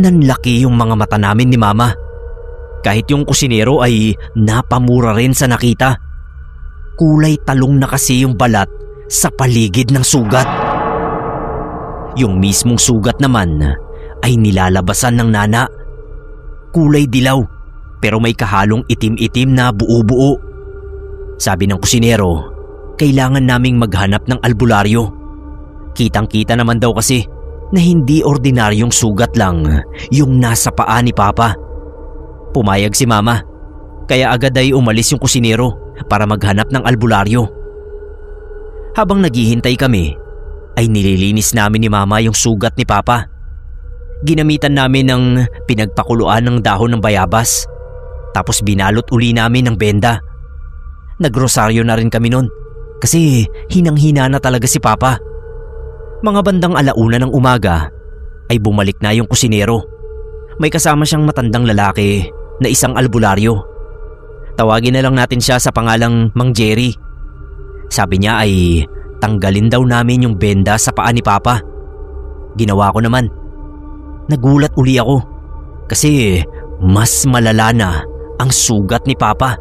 Nanlaki yung mga mata namin ni Mama. Kahit yung kusinero ay napamura rin sa nakita. Kulay talong na kasi yung balat sa paligid ng sugat. Yung mismong sugat naman ay nilalabasan ng nana. Kulay dilaw pero may kahalong itim-itim na buo-buo. Sabi ng kusinero, kailangan naming maghanap ng albularyo. Kitang-kita naman daw kasi na hindi ordinaryong sugat lang yung nasa paa ni Papa. Pumayag si Mama, kaya agad ay umalis yung kusinero para maghanap ng albularyo. Habang naghihintay kami, ay nililinis namin ni Mama yung sugat ni Papa. Ginamitan namin ng pinagpakuluan ng dahon ng bayabas. Tapos binalot uli namin ng benda. Nagrosaryo na rin kami nun kasi hinang-hina na talaga si Papa. Mga bandang alauna ng umaga ay bumalik na yung kusinero. May kasama siyang matandang lalaki na isang albularyo. Tawagin na lang natin siya sa pangalang Mang Jerry. Sabi niya ay tanggalin daw namin yung benda sa paa ni Papa. Ginawa ko naman. Nagulat uli ako kasi mas malala na ang sugat ni Papa.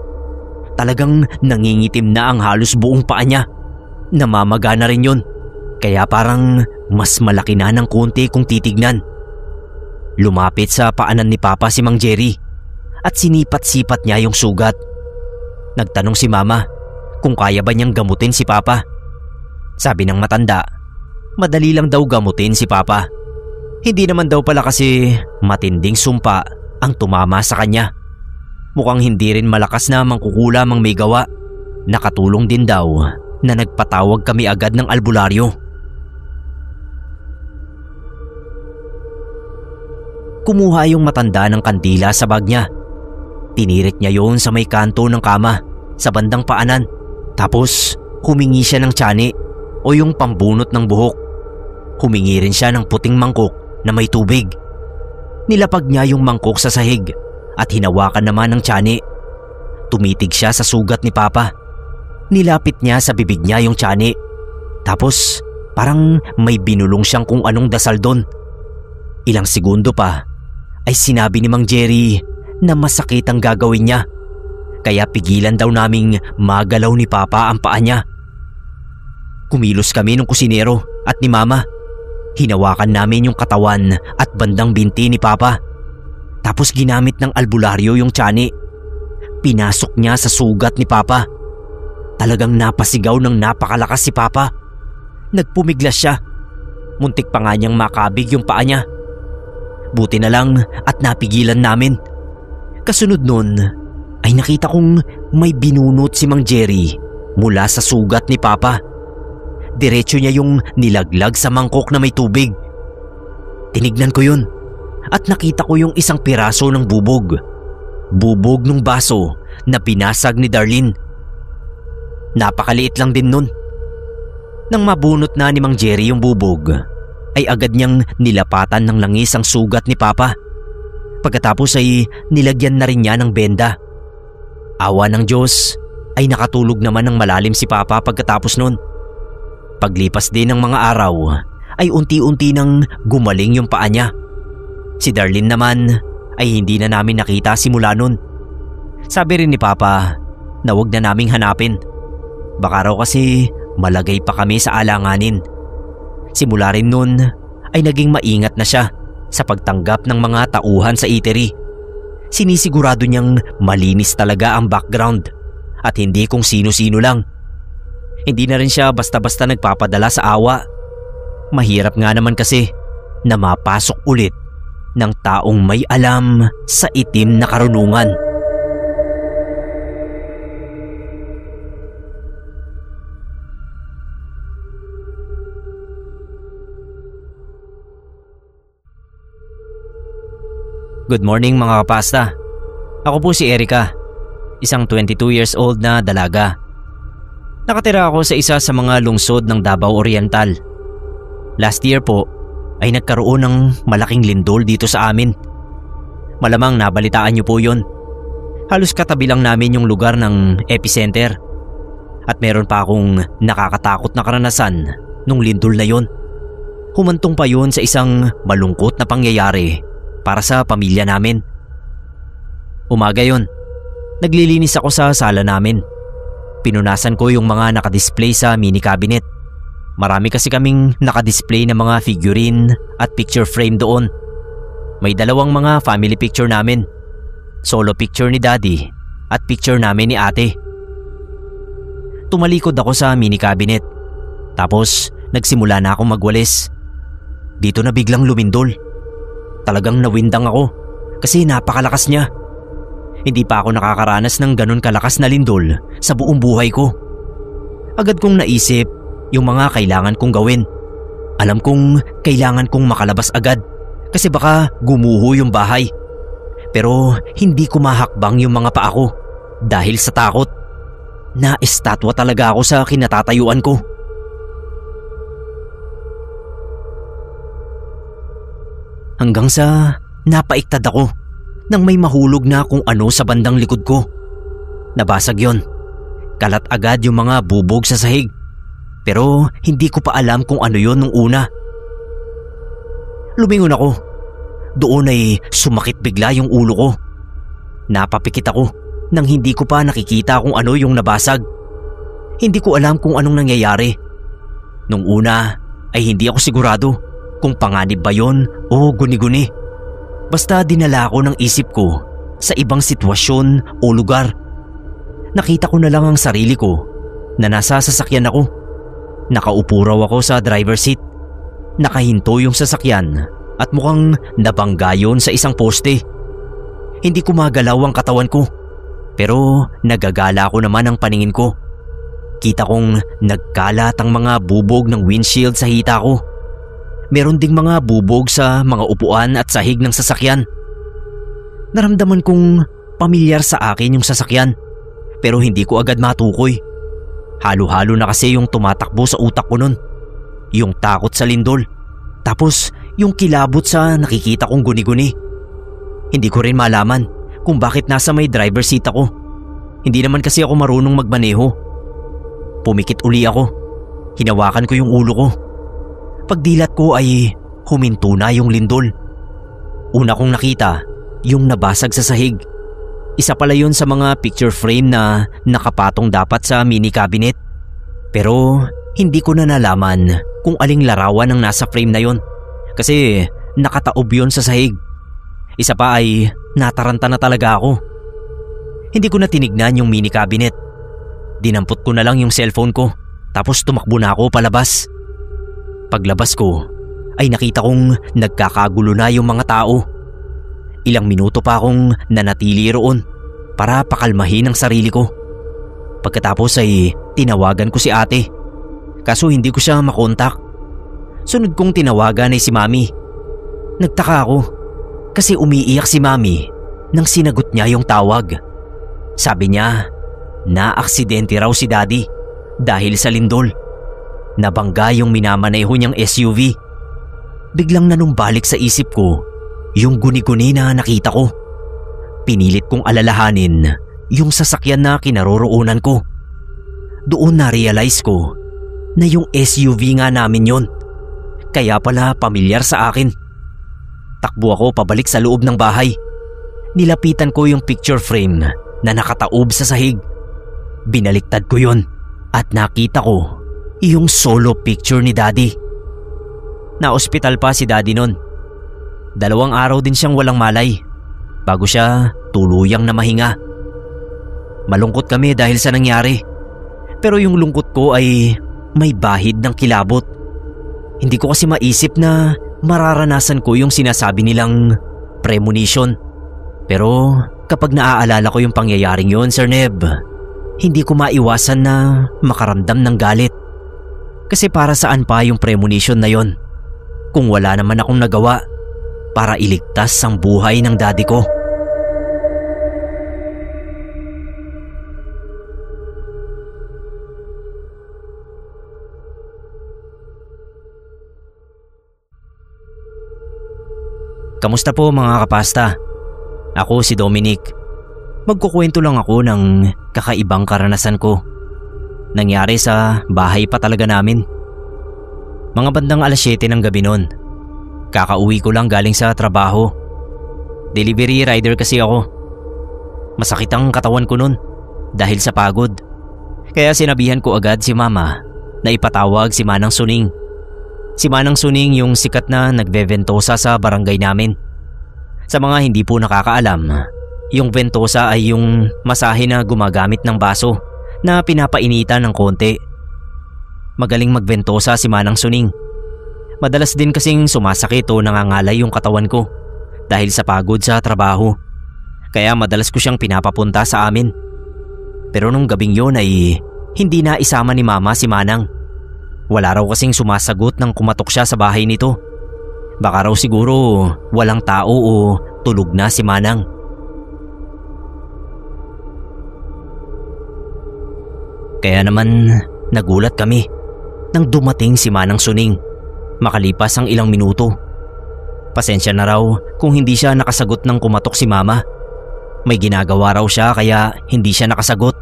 Talagang nangingitim na ang halos buong paa niya. Namamaga na rin yun. Kaya parang mas malaki na ng konti kung titignan. Lumapit sa paanan ni Papa si Mang Jerry at sinipat-sipat niya yung sugat. Nagtanong si Mama kung kaya ba niyang gamutin si Papa. Sabi ng matanda, madali lang daw gamutin si Papa. Hindi naman daw pala kasi matinding sumpa ang tumama sa kanya. Mukhang hindi rin malakas na mangkukulam ang may gawa. Nakatulong din daw na nagpatawag kami agad ng albularyo. Kumuha yung matanda ng kandila sa bag niya. Tinirik niya yon sa may kanto ng kama sa bandang paanan. Tapos humingi siya ng tsani o yung pambunot ng buhok. Humingi rin siya ng puting mangkok na may tubig. Nilapag niya yung mangkok sa sahig at hinawakan naman ng tsani. Tumitig siya sa sugat ni Papa. Nilapit niya sa bibig niya yung tsani. Tapos parang may binulong siyang kung anong dasal doon. Ilang segundo pa ay sinabi ni Mang Jerry na masakit ang gagawin niya. Kaya pigilan daw naming magalaw ni Papa ang paa niya. Kumilos kami ng kusinero at ni Mama. Hinawakan namin yung katawan at bandang binti ni Papa. Tapos ginamit ng albularyo yung tsani. Pinasok niya sa sugat ni Papa. Talagang napasigaw ng napakalakas si Papa. Nagpumiglas siya. Muntik pa nga niyang makabig yung paa niya. Buti na lang at napigilan namin. Kasunod nun ay nakita kong may binunot si Mang Jerry mula sa sugat ni Papa. Diretso niya yung nilaglag sa mangkok na may tubig. Tinignan ko yun at nakita ko yung isang piraso ng bubog. Bubog ng baso na binasag ni Darlene. Napakaliit lang din nun. Nang mabunot na ni Mang Jerry yung bubog, ay agad niyang nilapatan ng langis ang sugat ni Papa. Pagkatapos ay nilagyan na rin niya ng benda. Awa ng Diyos ay nakatulog naman ng malalim si Papa pagkatapos nun. Paglipas din ng mga araw ay unti-unti nang gumaling yung paa niya. Si Darlene naman ay hindi na namin nakita simula nun. Sabi rin ni Papa na wag na naming hanapin. Baka raw kasi malagay pa kami sa alanganin. Simula rin nun ay naging maingat na siya sa pagtanggap ng mga tauhan sa eatery. Sinisigurado niyang malinis talaga ang background at hindi kung sino-sino lang. Hindi na rin siya basta-basta nagpapadala sa awa. Mahirap nga naman kasi na mapasok ulit ng taong may alam sa itim na karunungan. Good morning mga kapasta. Ako po si Erika, isang 22 years old na dalaga. Nakatira ako sa isa sa mga lungsod ng Davao Oriental. Last year po ay nagkaroon ng malaking lindol dito sa amin. Malamang nabalitaan niyo po yon. Halos katabi lang namin yung lugar ng epicenter. At meron pa akong nakakatakot na karanasan nung lindol na yon. Humantong pa yon sa isang malungkot na pangyayari para sa pamilya namin. Umaga yon. Naglilinis ako sa sala namin Pinunasan ko yung mga nakadisplay sa mini cabinet. Marami kasi kaming nakadisplay na mga figurine at picture frame doon. May dalawang mga family picture namin. Solo picture ni daddy at picture namin ni ate. Tumalikod ako sa mini cabinet. Tapos nagsimula na akong magwalis. Dito na biglang lumindol. Talagang nawindang ako kasi napakalakas niya. Hindi pa ako nakakaranas ng ganun kalakas na lindol sa buong buhay ko. Agad kong naisip yung mga kailangan kong gawin. Alam kong kailangan kong makalabas agad kasi baka gumuho yung bahay. Pero hindi ko mahakbang yung mga paa ko dahil sa takot. Na-estatwa talaga ako sa kinatatayuan ko. Hanggang sa napaiktad ako nang may mahulog na kung ano sa bandang likod ko. Nabasag yon. Kalat agad yung mga bubog sa sahig. Pero hindi ko pa alam kung ano yon nung una. Lumingon ako. Doon ay sumakit bigla yung ulo ko. Napapikit ako nang hindi ko pa nakikita kung ano yung nabasag. Hindi ko alam kung anong nangyayari. Nung una ay hindi ako sigurado kung panganib ba yon o guni-guni. Basta dinala ko ng isip ko sa ibang sitwasyon o lugar. Nakita ko na lang ang sarili ko na nasa sasakyan ako. Nakaupo raw ako sa driver seat. Nakahinto yung sasakyan at mukhang nabangga yun sa isang poste. Hindi ko magalaw ang katawan ko pero nagagala ko naman ang paningin ko. Kita kong nagkalat ang mga bubog ng windshield sa hita ko meron ding mga bubog sa mga upuan at sahig ng sasakyan. Naramdaman kong pamilyar sa akin yung sasakyan pero hindi ko agad matukoy. Halo-halo na kasi yung tumatakbo sa utak ko nun. Yung takot sa lindol. Tapos yung kilabot sa nakikita kong guni-guni. Hindi ko rin malaman kung bakit nasa may driver seat ako. Hindi naman kasi ako marunong magmaneho. Pumikit uli ako. Hinawakan ko yung ulo ko Pagdilat ko ay huminto na yung lindol. Una kong nakita yung nabasag sa sahig. Isa pala yun sa mga picture frame na nakapatong dapat sa mini cabinet. Pero hindi ko na nalaman kung aling larawan ang nasa frame na yon. Kasi nakataob yun sa sahig. Isa pa ay nataranta na talaga ako. Hindi ko na tinignan yung mini cabinet. Dinampot ko na lang yung cellphone ko tapos tumakbo na ako palabas. Paglabas ko ay nakita kong nagkakagulo na yung mga tao. Ilang minuto pa akong nanatili roon para pakalmahin ang sarili ko. Pagkatapos ay tinawagan ko si ate. Kaso hindi ko siya makontak. Sunod kong tinawagan ay si mami. Nagtaka ako kasi umiiyak si mami nang sinagot niya yung tawag. Sabi niya, na-aksidente raw si daddy dahil sa lindol. Nabangga yung minamaneho niyang SUV. Biglang nanumbalik sa isip ko yung guni-guni na nakita ko. Pinilit kong alalahanin yung sasakyan na kinaroroonan ko. Doon na-realize ko na yung SUV nga namin yon. Kaya pala pamilyar sa akin. Takbo ako pabalik sa loob ng bahay. Nilapitan ko yung picture frame na nakataob sa sahig. Binaliktad ko yon at nakita ko yung solo picture ni daddy. Na-ospital pa si daddy nun. Dalawang araw din siyang walang malay bago siya tuluyang na mahinga. Malungkot kami dahil sa nangyari. Pero yung lungkot ko ay may bahid ng kilabot. Hindi ko kasi maisip na mararanasan ko yung sinasabi nilang premonition. Pero kapag naaalala ko yung pangyayaring yon, Sir Neb, hindi ko maiwasan na makaramdam ng galit. Kasi para saan pa yung premonition na yon? Kung wala naman akong nagawa para iligtas ang buhay ng daddy ko. Kamusta po mga kapasta? Ako si Dominic. Magkukwento lang ako ng kakaibang karanasan ko Nangyari sa bahay pa talaga namin. Mga bandang alas 7 ng gabi noon. Kakauwi ko lang galing sa trabaho. Delivery rider kasi ako. Masakit ang katawan ko noon dahil sa pagod. Kaya sinabihan ko agad si mama na ipatawag si Manang Suning. Si Manang Suning yung sikat na nagbeventosa sa barangay namin. Sa mga hindi po nakakaalam, yung ventosa ay yung masahe na gumagamit ng baso na pinapainitan ng konti. Magaling magbentosa si Manang Suning. Madalas din kasing sumasakit o nangangalay yung katawan ko dahil sa pagod sa trabaho. Kaya madalas ko siyang pinapapunta sa amin. Pero nung gabing yun ay hindi na isama ni mama si Manang. Wala raw kasing sumasagot nang kumatok siya sa bahay nito. Baka raw siguro walang tao o tulog na si Manang. Kaya naman nagulat kami nang dumating si Manang Suning makalipas ang ilang minuto. Pasensya na raw kung hindi siya nakasagot ng kumatok si mama. May ginagawa raw siya kaya hindi siya nakasagot.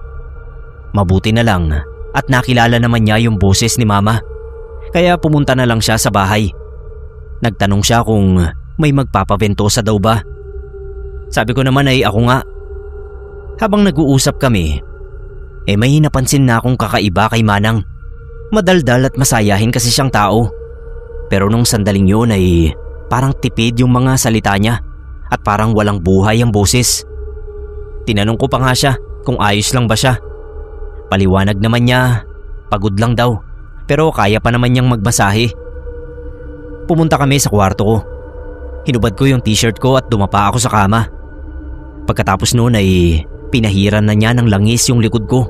Mabuti na lang at nakilala naman niya yung boses ni mama. Kaya pumunta na lang siya sa bahay. Nagtanong siya kung may magpapabentosa daw ba. Sabi ko naman ay ako nga. Habang nag-uusap kami eh may napansin na akong kakaiba kay Manang. Madaldal at masayahin kasi siyang tao. Pero nung sandaling yun ay parang tipid yung mga salita niya at parang walang buhay ang boses. Tinanong ko pa nga siya kung ayos lang ba siya. Paliwanag naman niya, pagod lang daw pero kaya pa naman niyang magmasahe. Pumunta kami sa kwarto ko. Hinubad ko yung t-shirt ko at dumapa ako sa kama. Pagkatapos noon ay pinahiran na niya ng langis yung likod ko.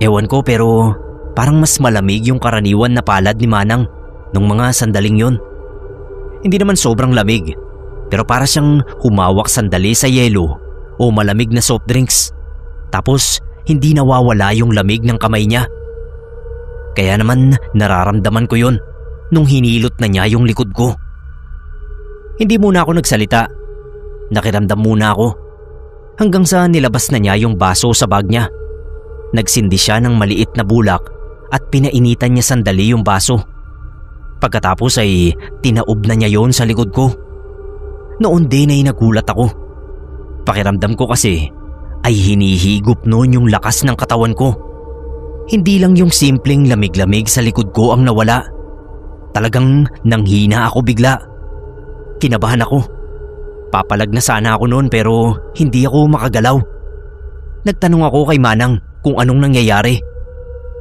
Ewan ko pero parang mas malamig yung karaniwan na palad ni Manang nung mga sandaling yon. Hindi naman sobrang lamig pero para siyang humawak sandali sa yelo o malamig na soft drinks. Tapos hindi nawawala yung lamig ng kamay niya. Kaya naman nararamdaman ko yon nung hinilot na niya yung likod ko. Hindi muna ako nagsalita. Nakiramdam muna ako. Hanggang sa nilabas na niya yung baso sa bag niya. Nagsindi siya ng maliit na bulak at pinainitan niya sandali yung baso. Pagkatapos ay tinaob na niya yon sa likod ko. Noon din ay nagulat ako. Pakiramdam ko kasi ay hinihigop noon yung lakas ng katawan ko. Hindi lang yung simpleng lamig-lamig sa likod ko ang nawala. Talagang nanghina ako bigla. Kinabahan ako. Papalag na sana ako noon pero hindi ako makagalaw. Nagtanong ako kay Manang kung anong nangyayari.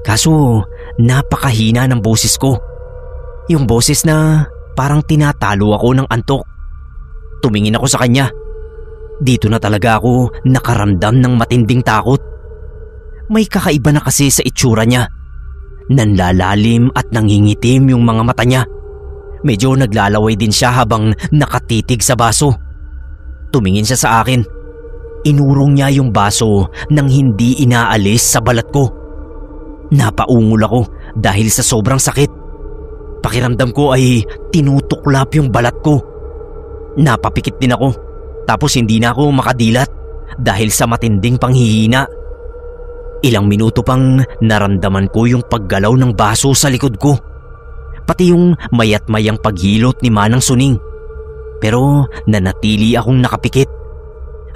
Kaso napakahina ng boses ko. Yung boses na parang tinatalo ako ng antok. Tumingin ako sa kanya. Dito na talaga ako nakaramdam ng matinding takot. May kakaiba na kasi sa itsura niya. Nanlalalim at nangingitim yung mga mata niya. Medyo naglalaway din siya habang nakatitig sa baso. Tumingin siya sa akin. Inurong niya yung baso nang hindi inaalis sa balat ko. Napaungol ako dahil sa sobrang sakit. Pakiramdam ko ay tinutuklap yung balat ko. Napapikit din ako tapos hindi na ako makadilat dahil sa matinding panghihina. Ilang minuto pang naramdaman ko yung paggalaw ng baso sa likod ko. Pati yung mayat mayang paghilot ni Manang Suning. Pero nanatili akong nakapikit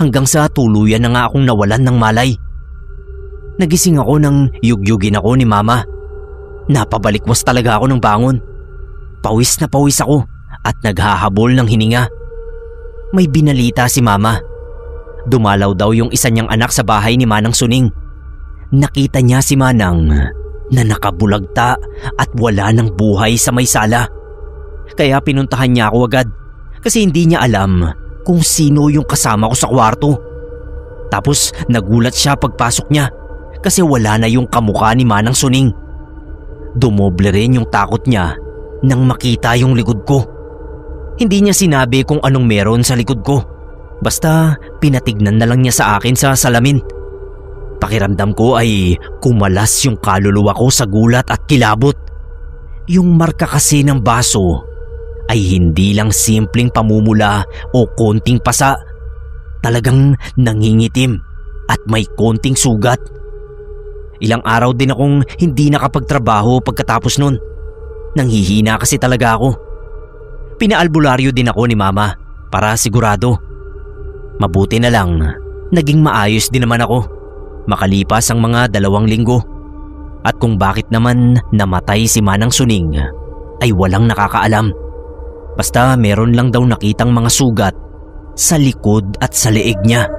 hanggang sa tuluyan na nga akong nawalan ng malay. Nagising ako nang yugyugin ako ni mama. Napabalikwas talaga ako ng bangon. Pawis na pawis ako at naghahabol ng hininga. May binalita si mama. Dumalaw daw yung isa niyang anak sa bahay ni Manang Suning. Nakita niya si Manang na nakabulagta at wala ng buhay sa may sala. Kaya pinuntahan niya ako agad kasi hindi niya alam kung sino yung kasama ko sa kwarto. Tapos nagulat siya pagpasok niya kasi wala na yung kamukha ni Manang Suning. Dumoble rin yung takot niya nang makita yung likod ko. Hindi niya sinabi kung anong meron sa likod ko. Basta pinatignan na lang niya sa akin sa salamin. Pakiramdam ko ay kumalas yung kaluluwa ko sa gulat at kilabot. Yung marka kasi ng baso ay hindi lang simpleng pamumula o konting pasa. Talagang nangingitim at may konting sugat. Ilang araw din akong hindi nakapagtrabaho pagkatapos nun. Nanghihina kasi talaga ako. Pinaalbularyo din ako ni mama para sigurado. Mabuti na lang, naging maayos din naman ako makalipas ang mga dalawang linggo. At kung bakit naman namatay si Manang Suning ay walang nakakaalam. Basta meron lang daw nakitang mga sugat sa likod at sa leeg niya.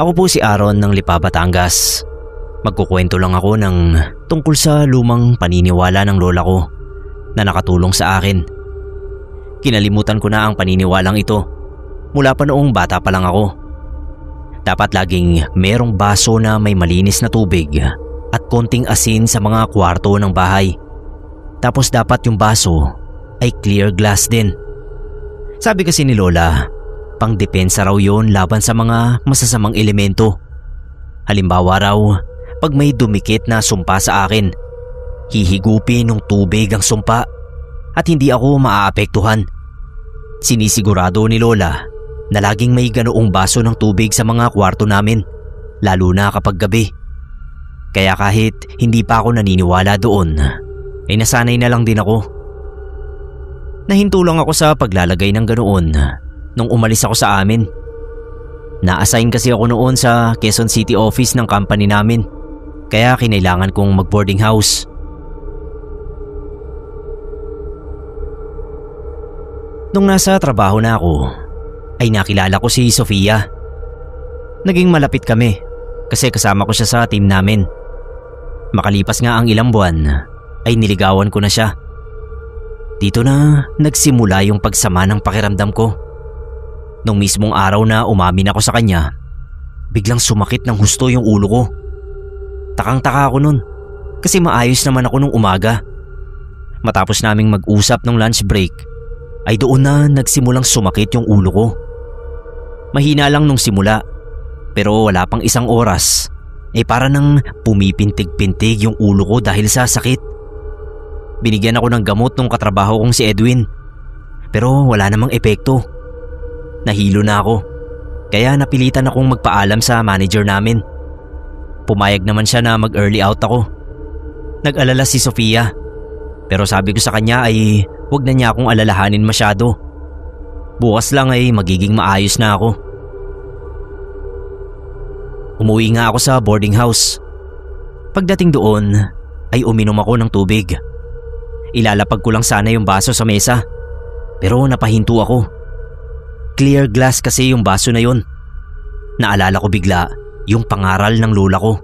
Ako po si Aaron ng Lipa, Batangas. Magkukwento lang ako ng tungkol sa lumang paniniwala ng lola ko na nakatulong sa akin. Kinalimutan ko na ang paniniwalang ito mula pa noong bata pa lang ako. Dapat laging merong baso na may malinis na tubig at konting asin sa mga kwarto ng bahay. Tapos dapat yung baso ay clear glass din. Sabi kasi ni Lola, pang depensa raw yon laban sa mga masasamang elemento. Halimbawa raw, pag may dumikit na sumpa sa akin. Hihigupin ng tubig ang sumpa at hindi ako maaapektuhan. Sinisigurado ni Lola na laging may ganoong baso ng tubig sa mga kwarto namin, lalo na kapag gabi. Kaya kahit hindi pa ako naniniwala doon, ay nasanay na lang din ako. Nahinto lang ako sa paglalagay ng ganoon nung umalis ako sa amin. Na-assign kasi ako noon sa Quezon City office ng company namin kaya kinailangan kong mag-boarding house. Nung nasa trabaho na ako, ay nakilala ko si Sofia. Naging malapit kami kasi kasama ko siya sa team namin. Makalipas nga ang ilang buwan, ay niligawan ko na siya. Dito na nagsimula yung pagsama ng pakiramdam ko. Nung mismong araw na umamin ako sa kanya, biglang sumakit ng husto yung ulo ko. Takang-taka ako nun kasi maayos naman ako nung umaga. Matapos naming mag-usap nung lunch break ay doon na nagsimulang sumakit yung ulo ko. Mahina lang nung simula pero wala pang isang oras eh para nang pumipintig-pintig yung ulo ko dahil sa sakit. Binigyan ako ng gamot nung katrabaho kong si Edwin pero wala namang epekto. Nahilo na ako kaya napilitan akong magpaalam sa manager namin. Pumayag naman siya na mag-early out ako. Nag-alala si Sofia. Pero sabi ko sa kanya ay huwag na niya akong alalahanin masyado. Bukas lang ay magiging maayos na ako. Umuwi nga ako sa boarding house. Pagdating doon ay uminom ako ng tubig. Ilalapag ko lang sana yung baso sa mesa. Pero napahinto ako. Clear glass kasi yung baso na yon. Naalala ko bigla yung pangaral ng lola ko.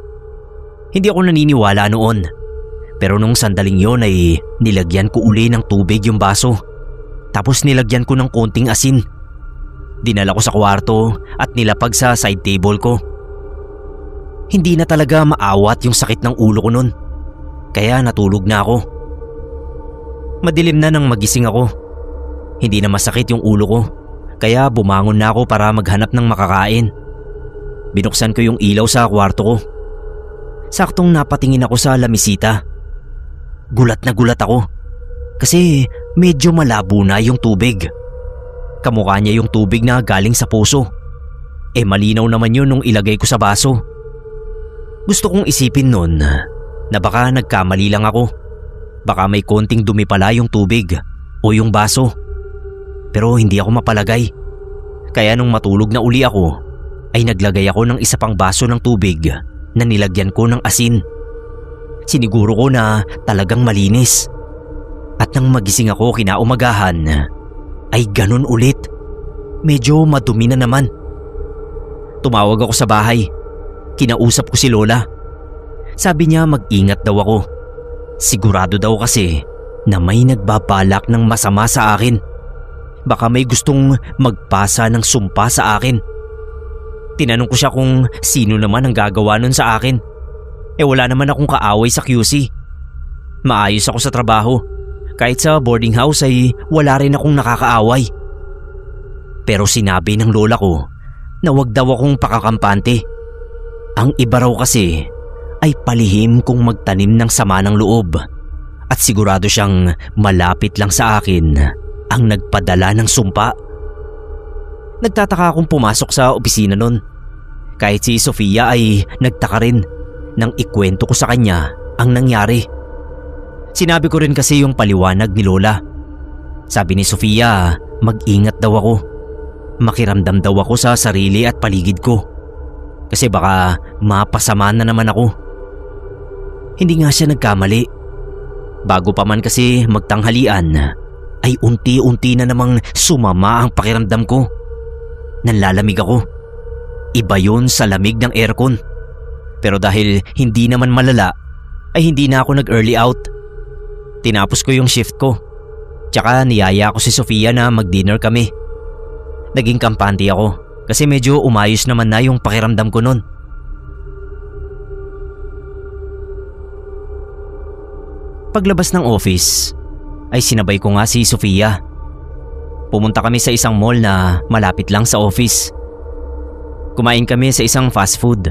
Hindi ako naniniwala noon. Pero nung sandaling yon ay nilagyan ko uli ng tubig yung baso. Tapos nilagyan ko ng konting asin. Dinala ko sa kwarto at nilapag sa side table ko. Hindi na talaga maawat yung sakit ng ulo ko noon. Kaya natulog na ako. Madilim na nang magising ako. Hindi na masakit yung ulo ko. Kaya bumangon na ako para maghanap ng makakain. Binuksan ko yung ilaw sa kwarto ko. Saktong napatingin ako sa lamisita. Gulat na gulat ako kasi medyo malabo na yung tubig. Kamukha niya yung tubig na galing sa puso. Eh malinaw naman yun nung ilagay ko sa baso. Gusto kong isipin nun na baka nagkamali lang ako. Baka may konting dumi pala yung tubig o yung baso. Pero hindi ako mapalagay. Kaya nung matulog na uli ako, ay naglagay ako ng isa pang baso ng tubig na nilagyan ko ng asin. Siniguro ko na talagang malinis. At nang magising ako kinaumagahan, ay ganun ulit. Medyo madumi na naman. Tumawag ako sa bahay. Kinausap ko si Lola. Sabi niya mag-ingat daw ako. Sigurado daw kasi na may nagbabalak ng masama sa akin. Baka may gustong magpasa ng sumpa sa akin. Tinanong ko siya kung sino naman ang gagawa nun sa akin. Eh wala naman akong kaaway sa QC. Maayos ako sa trabaho. Kahit sa boarding house ay wala rin akong nakakaaway. Pero sinabi ng lola ko na wag daw akong pakakampante. Ang iba raw kasi ay palihim kung magtanim ng sama ng loob at sigurado siyang malapit lang sa akin ang nagpadala ng sumpa. Nagtataka akong pumasok sa opisina nun. Kahit si Sofia ay nagtaka rin nang ikwento ko sa kanya ang nangyari. Sinabi ko rin kasi yung paliwanag ni Lola. Sabi ni Sofia, mag-ingat daw ako. Makiramdam daw ako sa sarili at paligid ko. Kasi baka mapasama na naman ako. Hindi nga siya nagkamali. Bago pa man kasi magtanghalian, ay unti-unti na namang sumama ang pakiramdam ko. Nanlalamig ako. Iba yun sa lamig ng aircon. Pero dahil hindi naman malala, ay hindi na ako nag-early out. Tinapos ko yung shift ko. Tsaka niyaya ko si Sofia na mag-dinner kami. Naging kampante ako kasi medyo umayos naman na yung pakiramdam ko nun. Paglabas ng office, ay sinabay ko nga si Sofia. Pumunta kami sa isang mall na malapit lang sa office. Kumain kami sa isang fast food.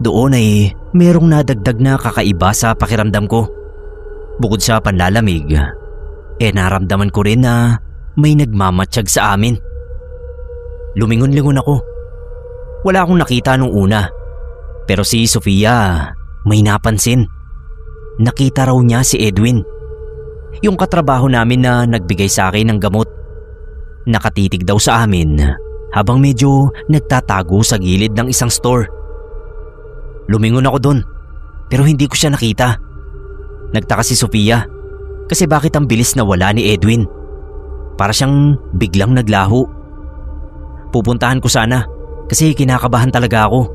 Doon ay merong nadagdag na kakaiba sa pakiramdam ko. Bukod sa panlalamig, eh naramdaman ko rin na may nagmamatsyag sa amin. Lumingon-lingon ako. Wala akong nakita nung una. Pero si Sofia may napansin. Nakita raw niya si Edwin. Yung katrabaho namin na nagbigay sa akin ng gamot. Nakatitig daw sa amin habang medyo nagtatago sa gilid ng isang store. Lumingon ako doon pero hindi ko siya nakita. Nagtaka si Sofia kasi bakit ang bilis na wala ni Edwin. Para siyang biglang naglaho. Pupuntahan ko sana kasi kinakabahan talaga ako.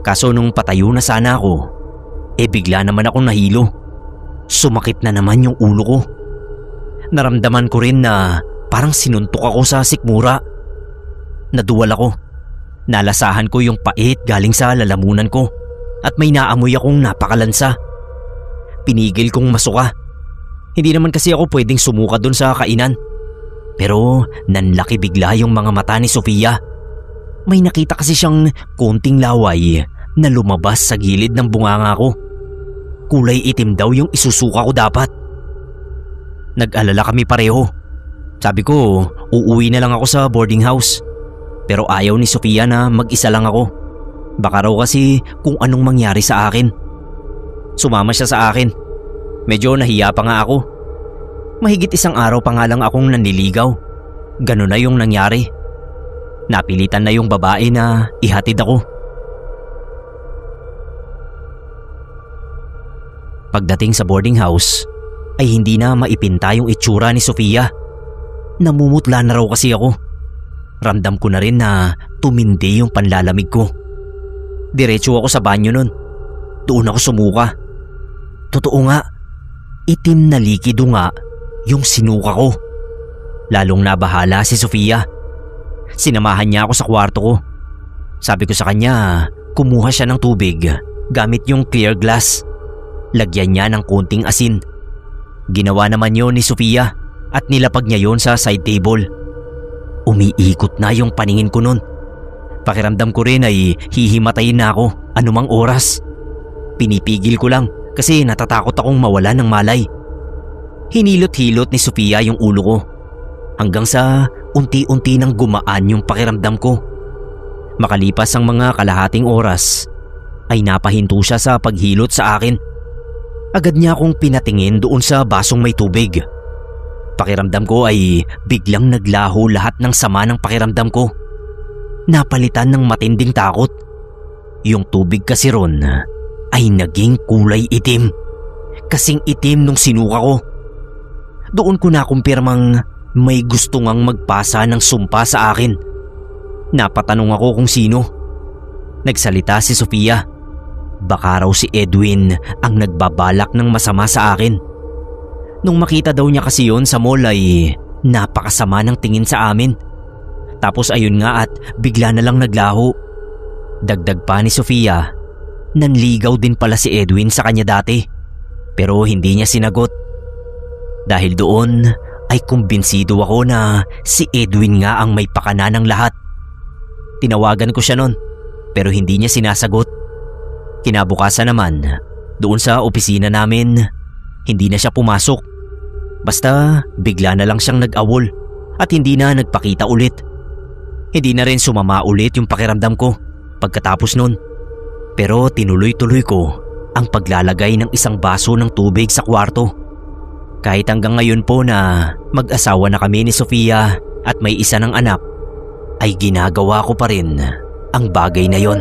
Kaso nung patayo na sana ako, eh bigla naman akong nahilo. Sumakit na naman yung ulo ko. Naramdaman ko rin na parang sinuntok ako sa sikmura. Naduwal ako. Nalasahan ko yung pait galing sa lalamunan ko at may naamoy akong napakalansa. Pinigil kong masuka. Hindi naman kasi ako pwedeng sumuka doon sa kainan. Pero nanlaki bigla yung mga mata ni Sofia. May nakita kasi siyang konting laway na lumabas sa gilid ng bunganga ko. Kulay itim daw yung isusuka ko dapat. Nag-alala kami pareho. Sabi ko, uuwi na lang ako sa boarding house. Pero ayaw ni Sofia na mag-isa lang ako. Baka raw kasi kung anong mangyari sa akin. Sumama siya sa akin. Medyo nahiya pa nga ako. Mahigit isang araw pa nga lang akong nanliligaw. Ganun na yung nangyari. Napilitan na yung babae na ihatid ako. Pagdating sa boarding house, ay hindi na maipinta yung itsura ni Sofia. Namumutla na raw kasi ako. Ramdam ko na rin na tumindi yung panlalamig ko. Diretso ako sa banyo nun. Doon ako sumuka. Totoo nga, itim na likido nga yung sinuka ko. Lalong nabahala si Sofia. Sinamahan niya ako sa kwarto ko. Sabi ko sa kanya, kumuha siya ng tubig gamit yung clear glass. Lagyan niya ng kunting asin. Ginawa naman yon ni Sofia at nilapag niya yon sa side table. Umiikot na yung paningin ko nun. Pakiramdam ko rin ay hihimatayin na ako anumang oras. Pinipigil ko lang kasi natatakot akong mawala ng malay. Hinilot-hilot ni Sofia yung ulo ko hanggang sa unti-unti nang gumaan yung pakiramdam ko. Makalipas ang mga kalahating oras ay napahinto siya sa paghilot sa akin. Agad niya akong pinatingin doon sa basong may tubig. Pakiramdam ko ay biglang naglaho lahat ng sama ng pakiramdam ko. Napalitan ng matinding takot. Yung tubig kasi ron ay naging kulay itim. Kasing itim nung sinuka ko. Doon ko nakumpirmang may gusto ngang magpasa ng sumpa sa akin. Napatanong ako kung sino. Nagsalita si Sofia. Baka raw si Edwin ang nagbabalak ng masama sa akin. Nung makita daw niya kasi yon sa mall ay napakasama ng tingin sa amin. Tapos ayun nga at bigla na lang naglaho. Dagdag pa ni Sofia, nanligaw din pala si Edwin sa kanya dati. Pero hindi niya sinagot. Dahil doon ay kumbinsido ako na si Edwin nga ang may pakana ng lahat. Tinawagan ko siya noon pero hindi niya sinasagot. Kinabukasan naman, doon sa opisina namin, hindi na siya pumasok. Basta bigla na lang siyang nag-awol at hindi na nagpakita ulit. Hindi na rin sumama ulit yung pakiramdam ko pagkatapos nun. Pero tinuloy-tuloy ko ang paglalagay ng isang baso ng tubig sa kwarto. Kahit hanggang ngayon po na mag-asawa na kami ni Sofia at may isa ng anak, ay ginagawa ko pa rin ang bagay na yon.